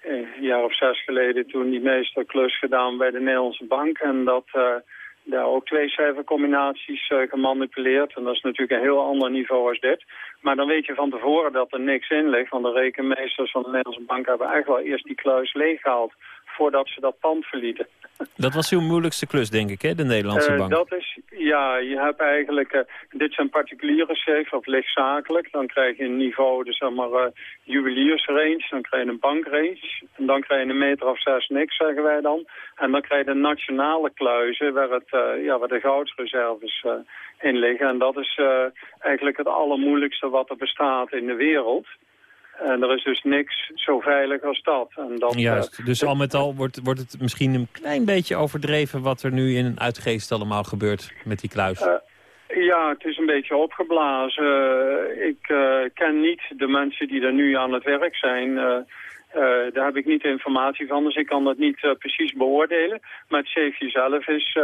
een jaar of zes geleden toen die meesterklus gedaan bij de Nederlandse Bank. En dat uh, daar ook twee cijfercombinaties uh, gemanipuleerd. En dat is natuurlijk een heel ander niveau als dit. Maar dan weet je van tevoren dat er niks in ligt. Want de rekenmeesters van de Nederlandse Bank hebben eigenlijk wel eerst die kluis leeggehaald voordat ze dat pand verlieten.
Dat was uw moeilijkste klus, denk ik, hè, de Nederlandse
uh,
bank?
Dat is, ja, je hebt eigenlijk, uh, dit zijn particuliere schepen of lichtzakelijk. Dan krijg je een niveau, dus zeg maar, uh, juweliersrange, dan krijg je een bankrange. En dan krijg je een meter of zes niks, zeggen wij dan. En dan krijg je de nationale kluizen, waar, het, ja, waar de goudsreserves in liggen. En dat is eigenlijk het allermoeilijkste wat er bestaat in de wereld. En er is dus niks zo veilig als dat. En dat
Juist,
uh,
dus al met al wordt, wordt het misschien een klein beetje overdreven... wat er nu in een uitgeest allemaal gebeurt met die kluis.
Uh, ja, het is een beetje opgeblazen. Uh, ik ken niet de mensen die er nu aan het werk zijn... daar heb ik niet informatie van, dus ik kan dat niet precies beoordelen. Maar het zelf is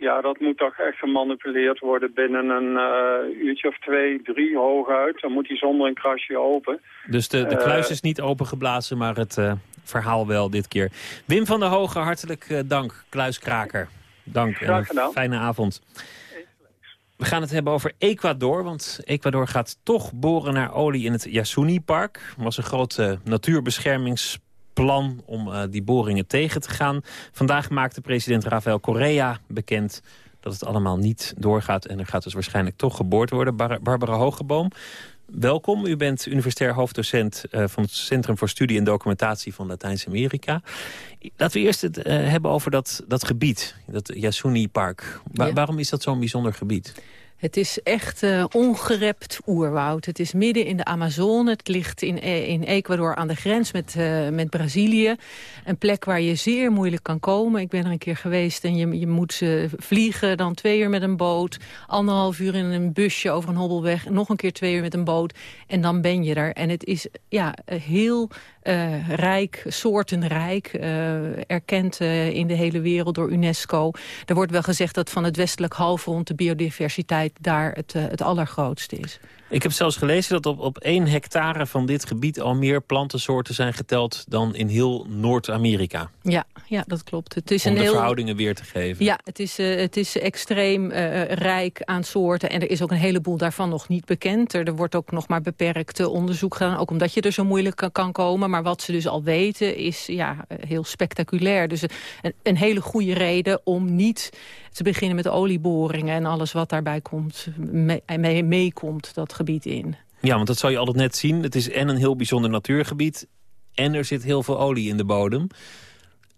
ja, dat moet toch echt gemanipuleerd worden binnen een uh, uurtje of twee, drie hooguit. Dan moet hij zonder een krasje open.
Dus de, de kluis uh, is niet opengeblazen, maar het uh, verhaal wel dit keer. Wim van der Hogen, hartelijk dank, kluiskraker. Dank en
Graag
een
gedaan.
fijne avond. We gaan het hebben over Ecuador, want Ecuador gaat toch boren naar olie in het Yasuni-park. Was een groot eh, natuurbeschermingsplan om eh, die boringen tegen te gaan. Vandaag maakte president Rafael Correa bekend dat het allemaal niet doorgaat... en er gaat dus waarschijnlijk toch geboord worden. Bar Barbara Hogeboom, welkom. U bent universitair hoofddocent eh, van het Centrum voor Studie en Documentatie van Latijns-Amerika. Laten we eerst het eh, hebben over dat, dat gebied, dat Yasuni-park. Wa-
Ja.
Waarom is dat zo'n bijzonder gebied?
Het is echt eh, ongerept oerwoud. Het is midden in de Amazone. Het ligt in, eh, in Ecuador aan de grens met, eh, met Brazilië. Een plek waar je zeer moeilijk kan komen. Ik ben er een keer geweest en je, je moet eh, vliegen. Dan twee uur met een boot. Anderhalf uur in een busje over een hobbelweg. Nog een keer twee uur met een boot. En dan ben je er. En het is ja, heel rijk, soortenrijk. erkend in de hele wereld door UNESCO. Er wordt wel gezegd dat van het westelijk halfrond de biodiversiteit daar het, eh, het allergrootste is.
Ik heb zelfs gelezen dat op, op één hectare van dit gebied... al meer plantensoorten zijn geteld dan in heel Noord-Amerika.
Ja, ja, dat klopt. Het is
Om
een
de
heel...
verhoudingen weer te geven.
Ja, het is, eh, het is extreem eh, rijk aan soorten. En er is ook een heleboel daarvan nog niet bekend. Er, er wordt ook nog maar beperkt eh, onderzoek gedaan. Ook omdat je er zo moeilijk kan, kan komen. Maar wat ze dus al weten is ja, heel spectaculair. Dus een, een hele goede reden om niet te beginnen met olieboringen... en alles wat daarbij komt, mee- mee- meekomt dat in.
Ja, want dat zou je altijd net zien. Het is en een heel bijzonder natuurgebied... en er zit heel veel olie in de bodem.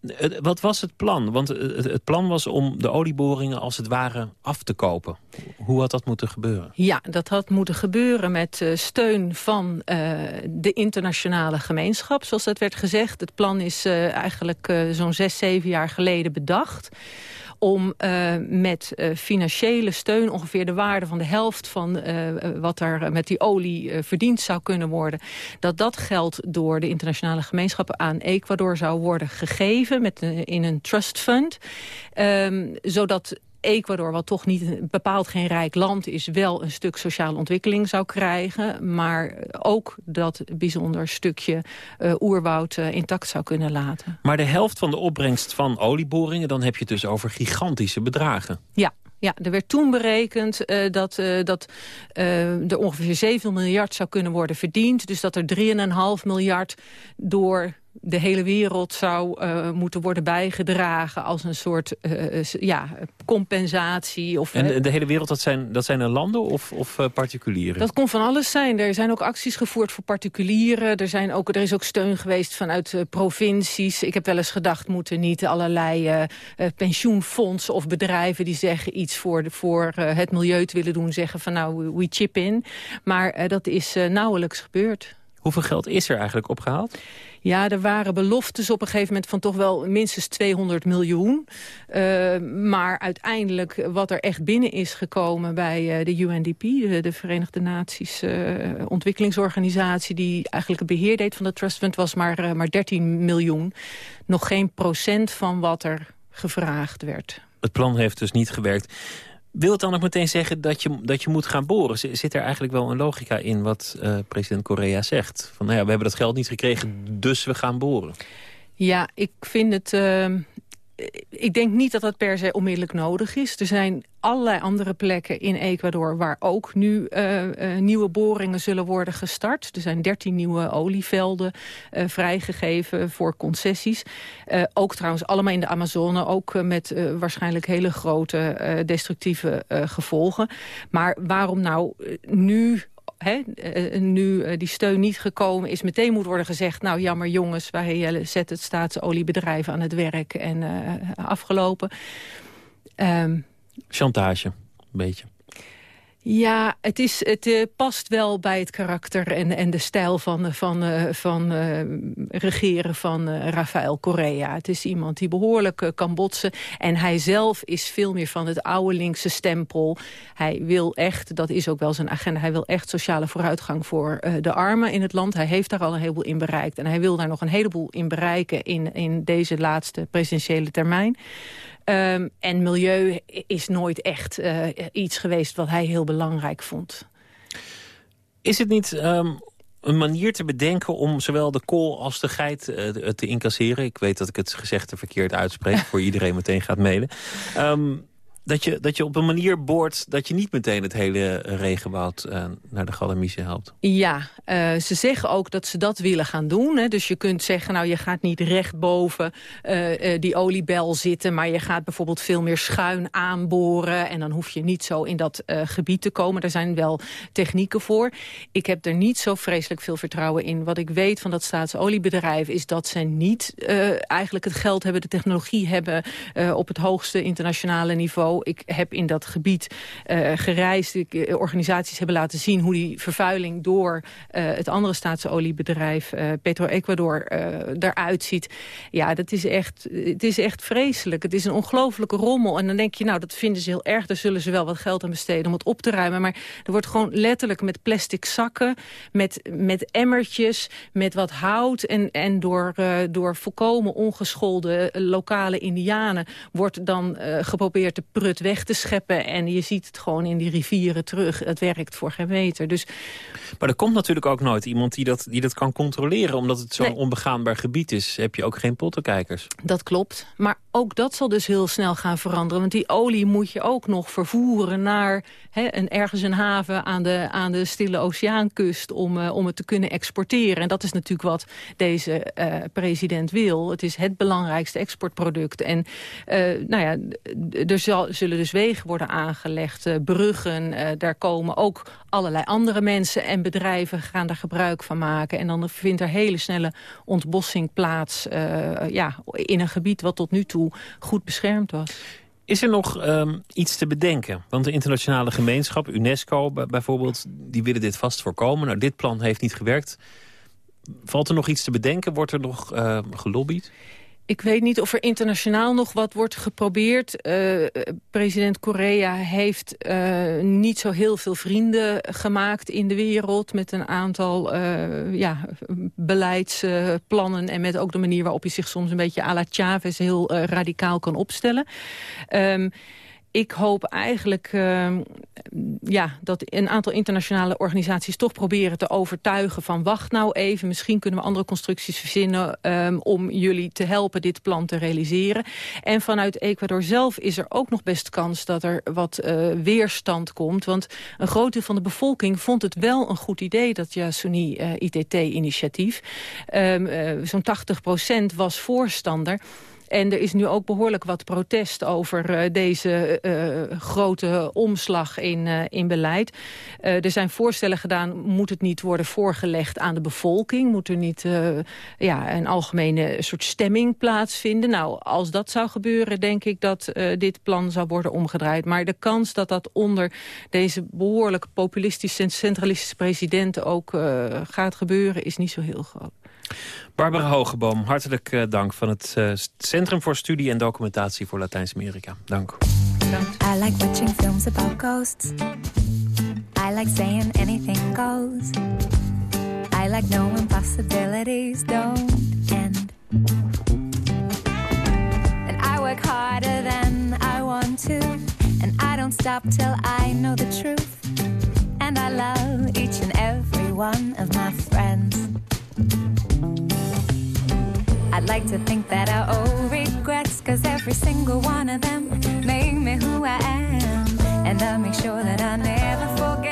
Het- Wat was het plan? Want het het plan was om de olieboringen als het ware af te kopen. Hoe had dat moeten gebeuren?
Ja, dat had moeten gebeuren met eh, steun van eh, de internationale gemeenschap, zoals dat werd gezegd. Het plan is eh, eigenlijk eh, zo'n zes, zeven jaar geleden bedacht om eh, met eh, financiële steun ongeveer de waarde van de helft van eh, wat er met die olie verdiend zou kunnen worden, dat dat geld door de internationale gemeenschap aan Ecuador zou worden gegeven met, in een trust fund, Ehm, zodat Ecuador, wat toch niet bepaald geen rijk land is... wel een stuk sociale ontwikkeling zou krijgen. Maar ook dat bijzonder stukje eh, oerwoud eh, intact zou kunnen laten.
Maar de helft van de opbrengst van olieboringen... dan heb je het dus over gigantische bedragen.
Ja. Ja, er werd toen berekend eh, dat, dat eh, er ongeveer 7 miljard zou kunnen worden verdiend. Dus dat er 3,5 miljard door de hele wereld zou eh, moeten worden bijgedragen... als een soort eh, ja, compensatie. Of,
En
eh,
de, de hele wereld, dat zijn, dat zijn landen of, of particulieren?
Dat kon van alles zijn. Er zijn ook acties gevoerd voor particulieren. Er, zijn ook, er is ook steun geweest vanuit provincies. Ik heb wel eens gedacht, moeten niet allerlei pensioenfondsen of bedrijven... die zeggen iets voor, de, voor het milieu te willen doen, zeggen van nou, we- chip in. Maar dat is nauwelijks gebeurd.
Hoeveel geld is er eigenlijk opgehaald?
Ja, er waren beloftes op een gegeven moment van toch wel minstens 200 miljoen. Uh, maar uiteindelijk wat er echt binnen is gekomen bij uh, de UNDP... de, de Verenigde Naties uh, ontwikkelingsorganisatie... die eigenlijk het beheer deed van de Trust Fund, was maar, maar 13 miljoen. Nog geen procent van wat er gevraagd werd.
Het plan heeft dus niet gewerkt. Wil het dan ook meteen zeggen dat je, dat je moet gaan boren? Zit er eigenlijk wel een logica in wat uh, president Correa zegt? Van nou ja, we hebben dat geld niet gekregen, dus we gaan boren.
Ja, ik vind het... Uh, ik denk niet dat dat per se onmiddellijk nodig is. Er zijn allerlei andere plekken in Ecuador... waar ook nu uh, uh, nieuwe boringen zullen worden gestart. Er zijn 13 nieuwe olievelden uh, vrijgegeven voor concessies. ook trouwens allemaal in de Amazone. Ook met waarschijnlijk hele grote destructieve gevolgen. Maar waarom nou nu He, uh, nu uh, die steun niet gekomen is, meteen moet worden gezegd... nou jammer jongens, wij zetten het staatsoliebedrijf aan het werk en afgelopen.
Um, Chantage, een beetje.
Ja, het, is, het uh, past wel bij het karakter en, en de stijl van, van, uh, van regeren van Rafael Correa. Het is iemand die behoorlijk kan botsen. En hij zelf is veel meer van het oude linkse stempel. Hij wil echt, dat is ook wel zijn agenda... hij wil echt sociale vooruitgang voor de armen in het land. Hij heeft daar al een heleboel in bereikt. En hij wil daar nog een heleboel in bereiken in, in deze laatste presidentiële termijn. Um, en milieu is nooit echt uh, iets geweest wat hij heel belangrijk vond.
Is het niet um, een manier te bedenken om zowel de kool als de geit eh, te incasseren. Ik weet dat ik het gezegde verkeerd uitspreek, voor iedereen meteen gaat mailen. Ehm, dat je, dat je op een manier boort dat je niet meteen het hele regenwoud uh, naar de Galamise helpt.
Ja, uh, ze zeggen ook dat ze dat willen gaan doen. Hè. Dus je kunt zeggen, nou je gaat niet recht boven uh, die oliebel zitten... maar je gaat bijvoorbeeld veel meer schuin aanboren... en dan hoef je niet zo in dat gebied te komen. Er zijn wel technieken voor. Ik heb er niet zo vreselijk veel vertrouwen in. Wat ik weet van dat staatsoliebedrijf is dat ze niet eigenlijk het geld hebben... de technologie hebben op het hoogste internationale niveau ik heb in dat gebied uh, gereisd. Uh, organisaties hebben laten zien hoe die vervuiling door uh, het andere staatsoliebedrijf Petro Ecuador eruit ziet. Ja, dat is echt, het is echt vreselijk. Het is een ongelofelijke rommel. En dan denk je, nou, dat vinden ze heel erg. Daar zullen ze wel wat geld aan besteden om het op te ruimen. Maar er wordt gewoon letterlijk met plastic zakken, met, met emmertjes, met wat hout... en, en door, door volkomen ongeschoolde lokale indianen wordt dan geprobeerd te prut weg te scheppen. En je ziet het gewoon in die rivieren terug. Het werkt voor geen meter. Dus...
Maar er komt natuurlijk ook nooit iemand die dat, die dat kan controleren. Omdat het zo'n onbegaanbaar gebied is. Heb je ook geen pottenkijkers.
Dat klopt. Maar ook dat zal dus heel snel gaan veranderen. Want die olie moet je ook nog vervoeren naar een, ergens een haven aan de, aan de Stille Oceaankust. Om, uh, om het te kunnen exporteren. En dat is natuurlijk wat deze uh, president wil. Het is het belangrijkste exportproduct. En uh, nou ja, er zal, zullen dus wegen worden aangelegd, bruggen. Daar komen ook allerlei andere mensen en bedrijven gaan daar gebruik van maken. En dan vindt er hele snelle ontbossing plaats uh, ja, in een gebied wat tot nu toe goed beschermd was.
Is er nog um, iets te bedenken? Want de internationale gemeenschap, UNESCO bijvoorbeeld... die willen dit vast voorkomen. Nou, dit plan heeft niet gewerkt. Valt er nog iets te bedenken? Wordt er nog uh, gelobbyd?
Ik weet niet of er internationaal nog wat wordt geprobeerd. Uh, president Korea heeft uh, niet zo heel veel vrienden gemaakt in de wereld... met een aantal uh, ja, beleidsplannen en met ook de manier waarop hij zich soms een beetje à la Chavez heel radicaal kan opstellen. Um, ik hoop eigenlijk uh, ja, dat een aantal internationale organisaties toch proberen te overtuigen van wacht nou even, misschien kunnen we andere constructies verzinnen um, om jullie te helpen dit plan te realiseren. En vanuit Ecuador zelf is er ook nog best kans dat er wat uh, weerstand komt, want een groot deel van de bevolking vond het wel een goed idee dat Yasuni uh, ITT-initiatief. Um, Zo'n 80% was voorstander. En er is nu ook behoorlijk wat protest over uh, deze uh, grote omslag in, uh, in beleid. er zijn voorstellen gedaan, moet het niet worden voorgelegd aan de bevolking? Moet er niet ja, een algemene soort stemming plaatsvinden? Nou, als dat zou gebeuren, denk ik dat dit plan zou worden omgedraaid. Maar de kans dat dat onder deze behoorlijk populistische en centralistische presidenten ook gaat gebeuren, is niet zo heel groot.
Barbara Hogeboom, hartelijk uh, dank van het uh, Centrum voor Studie en Documentatie voor Latijns-Amerika. Dank.
I like watching films about ghosts. I like saying anything goes. I like knowing possibilities don't end. And I work harder than I want to. And I don't stop till I know the truth. And I love each and every one of my friends. I'd like to think that I owe regrets, cause every single one of them made me who I am. And I'll make sure that I never forget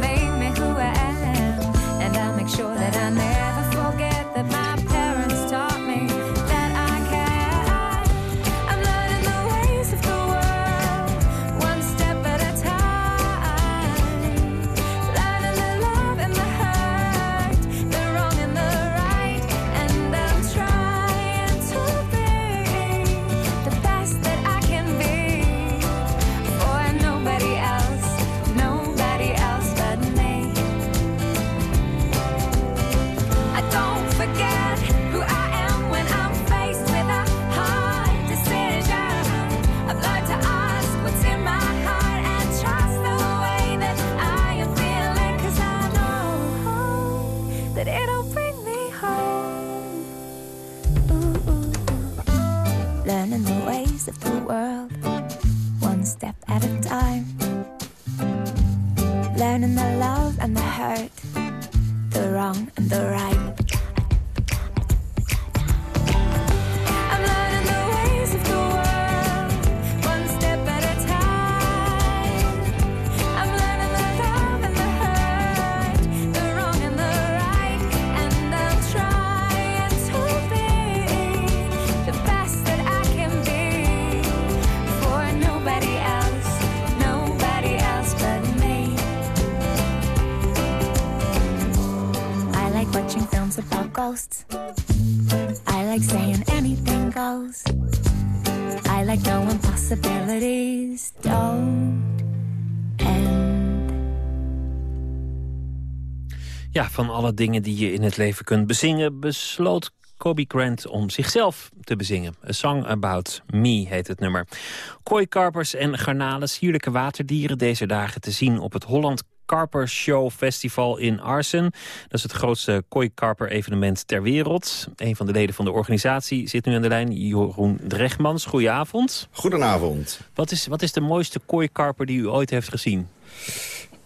sure that I never
van alle dingen die je in het leven kunt bezingen... besloot Kobe Grant om zichzelf te bezingen. A Song About Me heet het nummer. Kooikarpers en garnalen, sierlijke waterdieren... deze dagen te zien op het Holland Karper Show Festival in Arsen. Dat is het grootste kooikarper-evenement ter wereld. Een van de leden van de organisatie zit nu aan de lijn, Jeroen Drechtmans. Goedenavond.
Goedenavond.
Wat is, wat is de mooiste kooikarper die u ooit heeft gezien?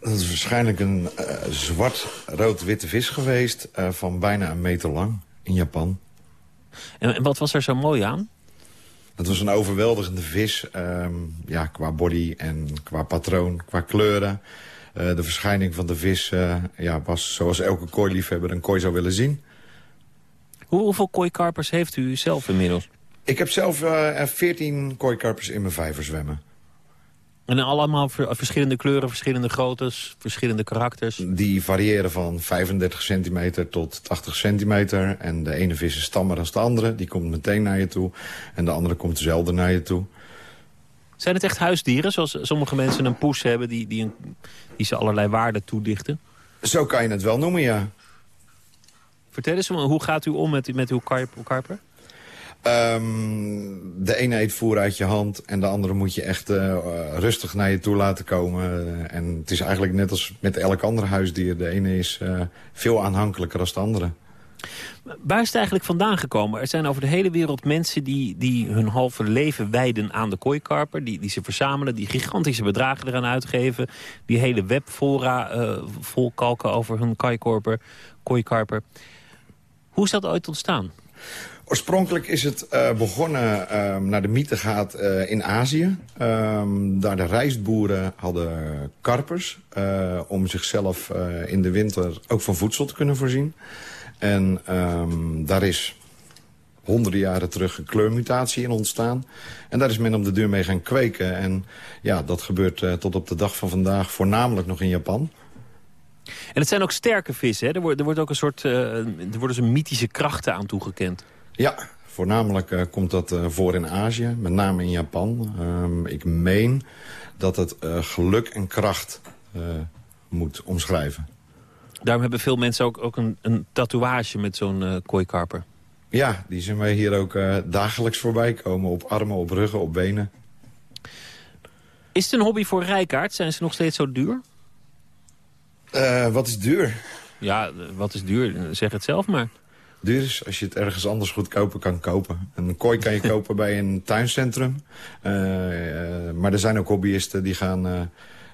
Dat is waarschijnlijk een eh, zwart-rood-witte vis geweest... eh, van bijna een meter lang in Japan.
En, en wat was er zo mooi aan?
Het was een overweldigende vis, ehm, ja, qua body en qua patroon, qua kleuren. Eh, de verschijning van de vis ja, was zoals elke kooiliefhebber een kooi zou willen zien.
Hoe, hoeveel kooikarpers heeft u zelf inmiddels?
Ik heb zelf eh, 14 kooikarpers in mijn vijver zwemmen.
En allemaal ver- verschillende kleuren, verschillende groottes, verschillende karakters.
Die variëren van 35 centimeter tot 80 centimeter. En de ene vis is stammer dan de andere. Die komt meteen naar je toe. En de andere komt zelden naar je toe.
Zijn het echt huisdieren, zoals sommige mensen een poes hebben... die, die, een, die ze allerlei waarden toedichten?
Zo kan je het wel noemen, ja.
Vertel eens, hoe gaat u om met, met uw karp- karper?
Ehm, de ene eet voer uit je hand en de andere moet je echt eh, eh, rustig naar je toe laten komen. Eh, en het is eigenlijk net als met elk ander huisdier. De ene is veel aanhankelijker dan de andere.
Waar is het eigenlijk vandaan gekomen? Er zijn over de hele wereld mensen die, die hun halve leven wijden aan de kooikarper. Die, die ze verzamelen, die gigantische bedragen eraan uitgeven. Die hele webfora eh volkalken over hun kooikarper. Hoe is dat ooit ontstaan?
Oorspronkelijk is het eh, begonnen ehm, naar de mythe gaat eh, in Azië. Ehm, daar de rijstboeren hadden karpers eh, om zichzelf in de winter ook van voedsel te kunnen voorzien. En ehm, daar is honderden jaren terug een kleurmutatie in ontstaan. En daar is men op de deur mee gaan kweken. En ja, dat gebeurt tot op de dag van vandaag voornamelijk nog in Japan.
En het zijn ook sterke vissen. Hè? Er, wordt, er wordt ook een soort, er worden dus mythische krachten aan toegekend.
Ja, voornamelijk eh, komt dat eh, voor in Azië, met name in Japan. Ehm, ik meen dat het eh, geluk en kracht moet omschrijven.
Daarom hebben veel mensen ook, ook een, een tatoeage met zo'n kooikarper.
Ja, die zien wij hier ook dagelijks voorbij komen. Op armen, op ruggen, op benen.
Is het een hobby voor rijkaard? Zijn ze nog steeds zo duur?
Wat is duur?
Ja, wat is duur? Zeg het zelf maar.
Duur is als je het ergens anders goedkoper kan kopen. Een kooi kan je kopen bij een tuincentrum. Eh, eh, maar er zijn ook hobbyisten die gaan... eh,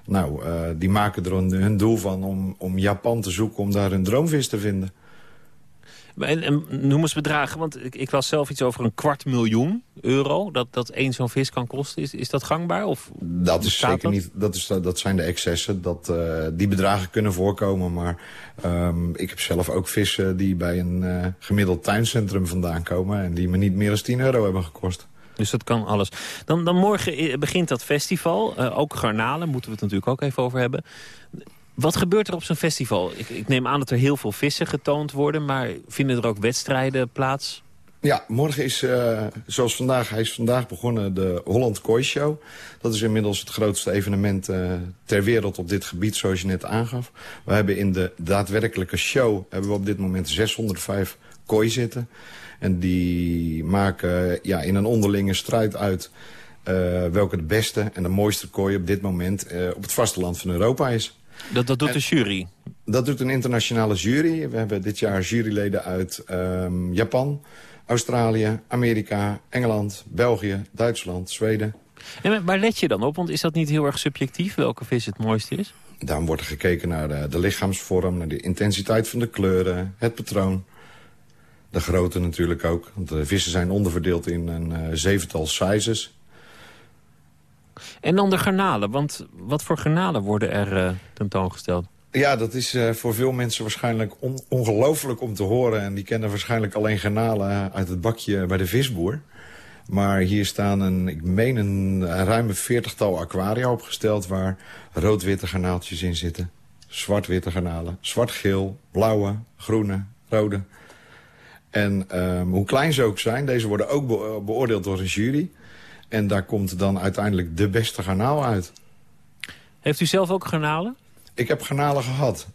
nou, die maken er hun, hun doel van om, om Japan te zoeken... om daar hun droomvis te vinden.
En, en noem eens bedragen, want ik, ik las zelf iets over een kwart miljoen euro... dat, dat één zo'n vis kan kosten. Is, is dat gangbaar? Of
Dat is zeker
dat?
niet. Dat, is, dat zijn de excessen. Dat, eh, die bedragen kunnen voorkomen. Maar ehm, ik heb zelf ook vissen die bij een eh, gemiddeld tuincentrum vandaan komen. En die me niet meer dan 10 euro hebben gekost.
Dus dat kan alles. Dan, dan morgen i- begint dat festival. Eh, ook garnalen, moeten we het natuurlijk ook even over hebben. Wat gebeurt er op zo'n festival? Ik, ik neem aan dat er heel veel vissen getoond worden... maar vinden er ook wedstrijden plaats?
Ja, morgen is, eh, zoals vandaag, hij is vandaag begonnen de Holland Kooi Show. Dat is inmiddels het grootste evenement eh, ter wereld op dit gebied, zoals je net aangaf. We hebben in de daadwerkelijke show hebben we op dit moment 605 kooi zitten. En die maken ja, in een onderlinge strijd uit eh, welke de beste en de mooiste kooi op dit moment op het vasteland van Europa is.
Dat, dat doet
En-
de jury.
Dat doet een internationale jury. We hebben dit jaar juryleden uit ehm, Japan, Australië, Amerika, Engeland, België, Duitsland, Zweden.
En waar let je dan op? Want is dat niet heel erg subjectief welke vis het mooiste is?
Daarom wordt er gekeken naar de, de lichaamsvorm, naar de intensiteit van de kleuren, het patroon. De grootte natuurlijk ook, want de vissen zijn onderverdeeld in een eh, zevental sizes.
En dan de garnalen, want wat voor garnalen worden er eh, tentoongesteld?
Ja, dat is eh, voor veel mensen waarschijnlijk on ongelooflijk om te horen. En die kennen waarschijnlijk alleen garnalen uit het bakje bij de visboer. Maar hier staan een, ik meen een, ruime veertigtal aquaria opgesteld... waar rood-witte garnaaltjes in zitten. Zwart-witte garnalen. Zwart-geel, blauwe, groene, rode. En ehm, hoe klein ze ook zijn, deze worden ook be beoordeeld door een jury. En daar komt dan uiteindelijk de beste garnaal uit.
Heeft u zelf ook garnalen?
Ik heb garnalen gehad.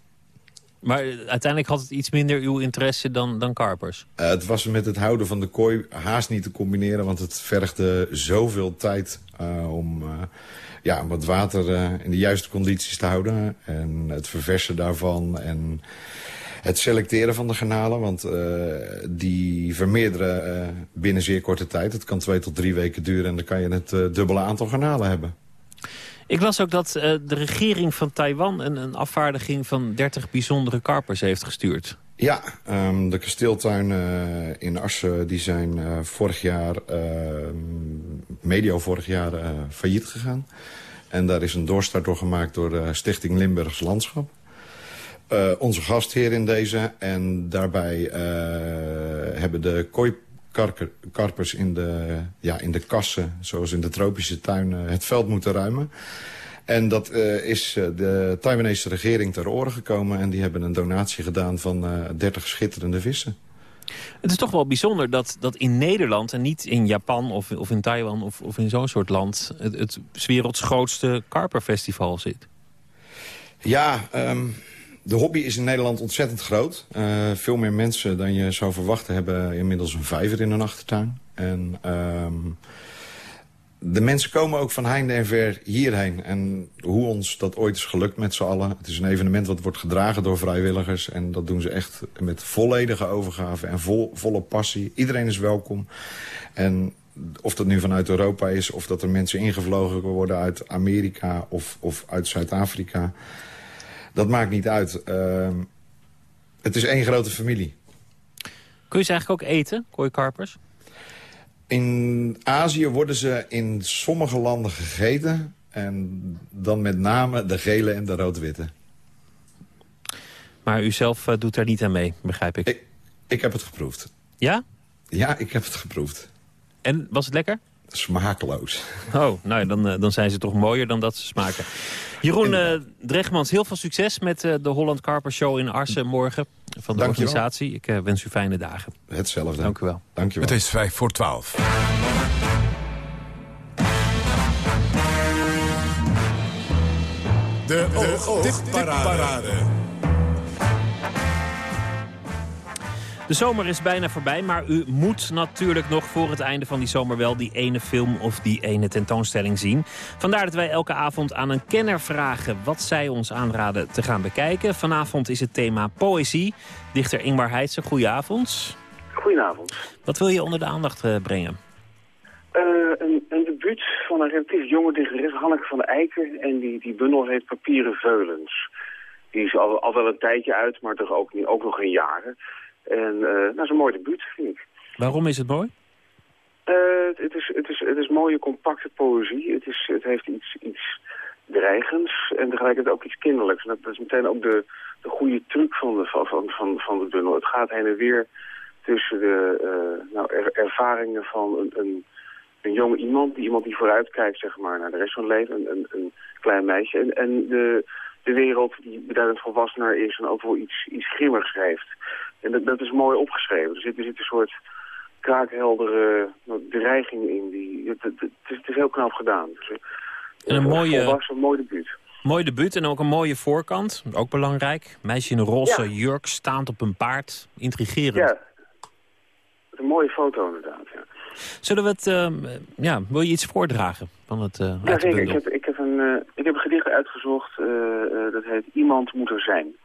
Maar uiteindelijk had het iets minder uw interesse dan, dan karpers?
Uh, het was met het houden van de kooi haast niet te combineren... want het vergde zoveel tijd uh, om uh, ja, wat water in de juiste condities te houden... en het verversen daarvan en het selecteren van de garnalen. Want die vermeerderen binnen zeer korte tijd. Het kan twee tot drie weken duren en dan kan je het dubbele aantal garnalen hebben.
Ik las ook dat de regering van Taiwan een, een, afvaardiging van 30 bijzondere karpers heeft gestuurd.
Ja, um, de kasteeltuinen uh, in Assen die zijn uh, vorig jaar, medio vorig jaar, failliet gegaan. En daar is een doorstart door gemaakt door de Stichting Limburgs Landschap. Onze gastheer in deze en daarbij hebben de kooi karpers in de, ja, in de kassen, zoals in de tropische tuinen, het veld moeten ruimen. En dat uh, is uh, de Taiwanese regering ter oren gekomen... en die hebben een donatie gedaan van uh, 30 schitterende vissen.
Het is toch wel bijzonder dat, dat in Nederland en niet in Japan of, of in Taiwan of, of in zo'n soort land... het, het werelds grootste karperfestival zit.
Ja, um, de hobby is in Nederland ontzettend groot. Uh, veel meer mensen dan je zou verwachten hebben inmiddels een vijver in hun achtertuin. En um, de mensen komen ook van heinde en ver hierheen. En hoe ons dat ooit is gelukt met z'n allen. Het is een evenement wat wordt gedragen door vrijwilligers. En dat doen ze echt met volledige overgave en vol, volle passie. Iedereen is welkom. En of dat nu vanuit Europa is... of dat er mensen ingevlogen worden uit Amerika of, of uit Zuid-Afrika... Dat maakt niet uit. Uh, het is één grote familie.
Kun je ze eigenlijk ook eten, kooikarpers?
In Azië worden ze in sommige landen gegeten. En dan met name de gele en de rood-witte.
Maar u zelf uh, doet daar niet aan mee, begrijp ik.
ik. Ik heb het geproefd.
Ja?
Ja, ik heb het geproefd.
En was het lekker?
Smakeloos.
Oh, nou dan, uh, dan zijn ze toch mooier dan dat ze smaken. Jeroen uh, Dregmans, heel veel succes met uh, de Holland Carper Show in Arsen morgen. Van de
Dank
organisatie. Ik uh, wens u fijne dagen.
Hetzelfde.
Dank u wel.
Dank je wel.
Het is vijf voor twaalf. De, de oogtipparade.
De zomer is bijna voorbij, maar u moet natuurlijk nog voor het einde van die zomer wel die ene film of die ene tentoonstelling zien. Vandaar dat wij elke avond aan een kenner vragen wat zij ons aanraden te gaan bekijken. Vanavond is het thema poëzie. Dichter Ingmar Heidse, goedenavond.
Goedenavond.
Wat wil je onder de aandacht uh, brengen?
Uh, een, een debuut van een relatief jonge dichteres, Hanneke van Eiken. En die, die bundel heet Papieren Veulens. Die is al, al wel een tijdje uit, maar toch ook, ook nog geen jaren. En uh, dat is een mooi debuut, vind ik.
Waarom is het mooi?
Uh, het, is, het, is, het is mooie, compacte poëzie. Het, is, het heeft iets, iets dreigends en tegelijkertijd ook iets kinderlijks. En dat, is meteen ook de, de goede truc van de, van, van, van de bundel. Het gaat heen en weer tussen de uh, nou, er, ervaringen van een, een, een jong iemand, die, iemand die vooruitkijkt zeg maar, naar de rest van het leven, een, een, een klein meisje. En, en de, de wereld die beduidend volwassener is en ook wel iets, iets grimmigs heeft. En dat, dat is mooi opgeschreven. Er zit, er zit een soort kraakheldere dreiging in. Die, het, het, het, is, het is heel knap gedaan. Dus,
en een mooie...
Een mooi debuut.
Mooi debuut en ook een mooie voorkant. Ook belangrijk. Meisje in een roze ja. jurk, staand op een paard. Intrigerend.
Ja. Een mooie foto inderdaad, ja.
Zullen we het... Uh, ja, wil je iets voordragen van het uh,
Ja, zeker. Ik heb, ik, heb een, uh, ik heb een gedicht uitgezocht. dat heet Iemand moet er zijn.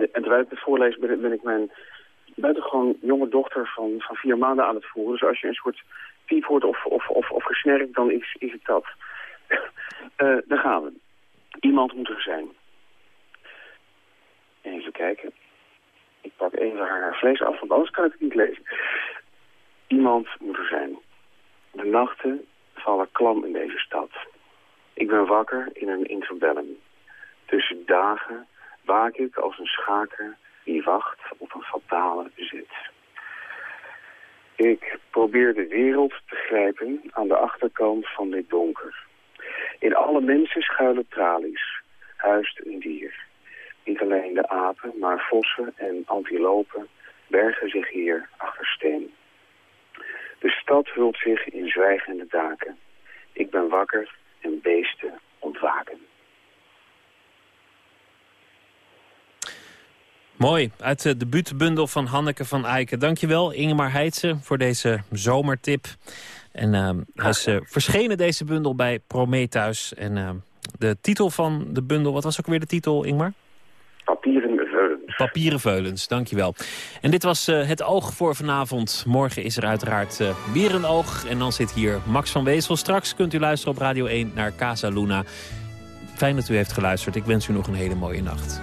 En, terwijl ik het voorlees ben, ik mijn buitengewoon jonge dochter van, van vier maanden aan het voeren. Dus als je een soort piep hoort of, of, of, of gesnerkt, dan is, het dat. uh, daar gaan we. Iemand moet er zijn. Even kijken. Ik pak even haar vlees af, want anders kan ik het niet lezen. Iemand moet er zijn. De nachten vallen klam in deze stad. Ik ben wakker in een interbellum. Tussen dagen waak ik als een schaker die wacht op een fatale zit. Ik probeer de wereld te grijpen aan de achterkant van dit donker. In alle mensen schuilen tralies, huist een dier. Niet alleen de apen, maar vossen en antilopen bergen zich hier achter steen. De stad hult zich in zwijgende daken. Ik ben wakker en beesten ontwaken.
Mooi, uit de debuutbundel van Hanneke van Eiken. Dankjewel Ingemar Heitse voor deze zomertip. En uh, hij is uh, verschenen deze bundel bij Prometheus. En uh, de titel van de bundel, wat was ook weer de titel Ingmar?
Papieren Veulens.
Papieren Veulens, dankjewel. En dit was het oog voor vanavond. Morgen is er uiteraard weer een oog. En dan zit hier Max van Wezel. Straks kunt u luisteren op Radio 1 naar Casa Luna. Fijn dat u heeft geluisterd. Ik wens u nog een hele mooie nacht.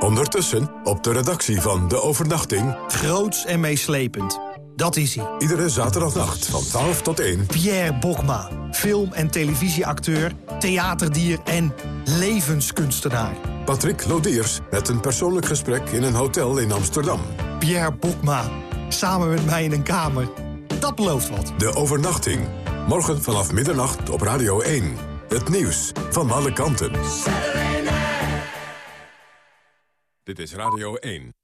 Ondertussen op de redactie van De Overnachting...
Groots en meeslepend. Dat is hij.
Iedere zaterdagnacht van 12 tot 1.
Pierre Bokma. Film- en televisieacteur, theaterdier en levenskunstenaar.
Patrick Lodiers met een persoonlijk gesprek in een hotel in Amsterdam.
Pierre Bokma. Samen met mij in een kamer. Dat belooft wat.
De Overnachting. Morgen vanaf middernacht op Radio 1. Het nieuws van alle kanten. Dit is Radio 1.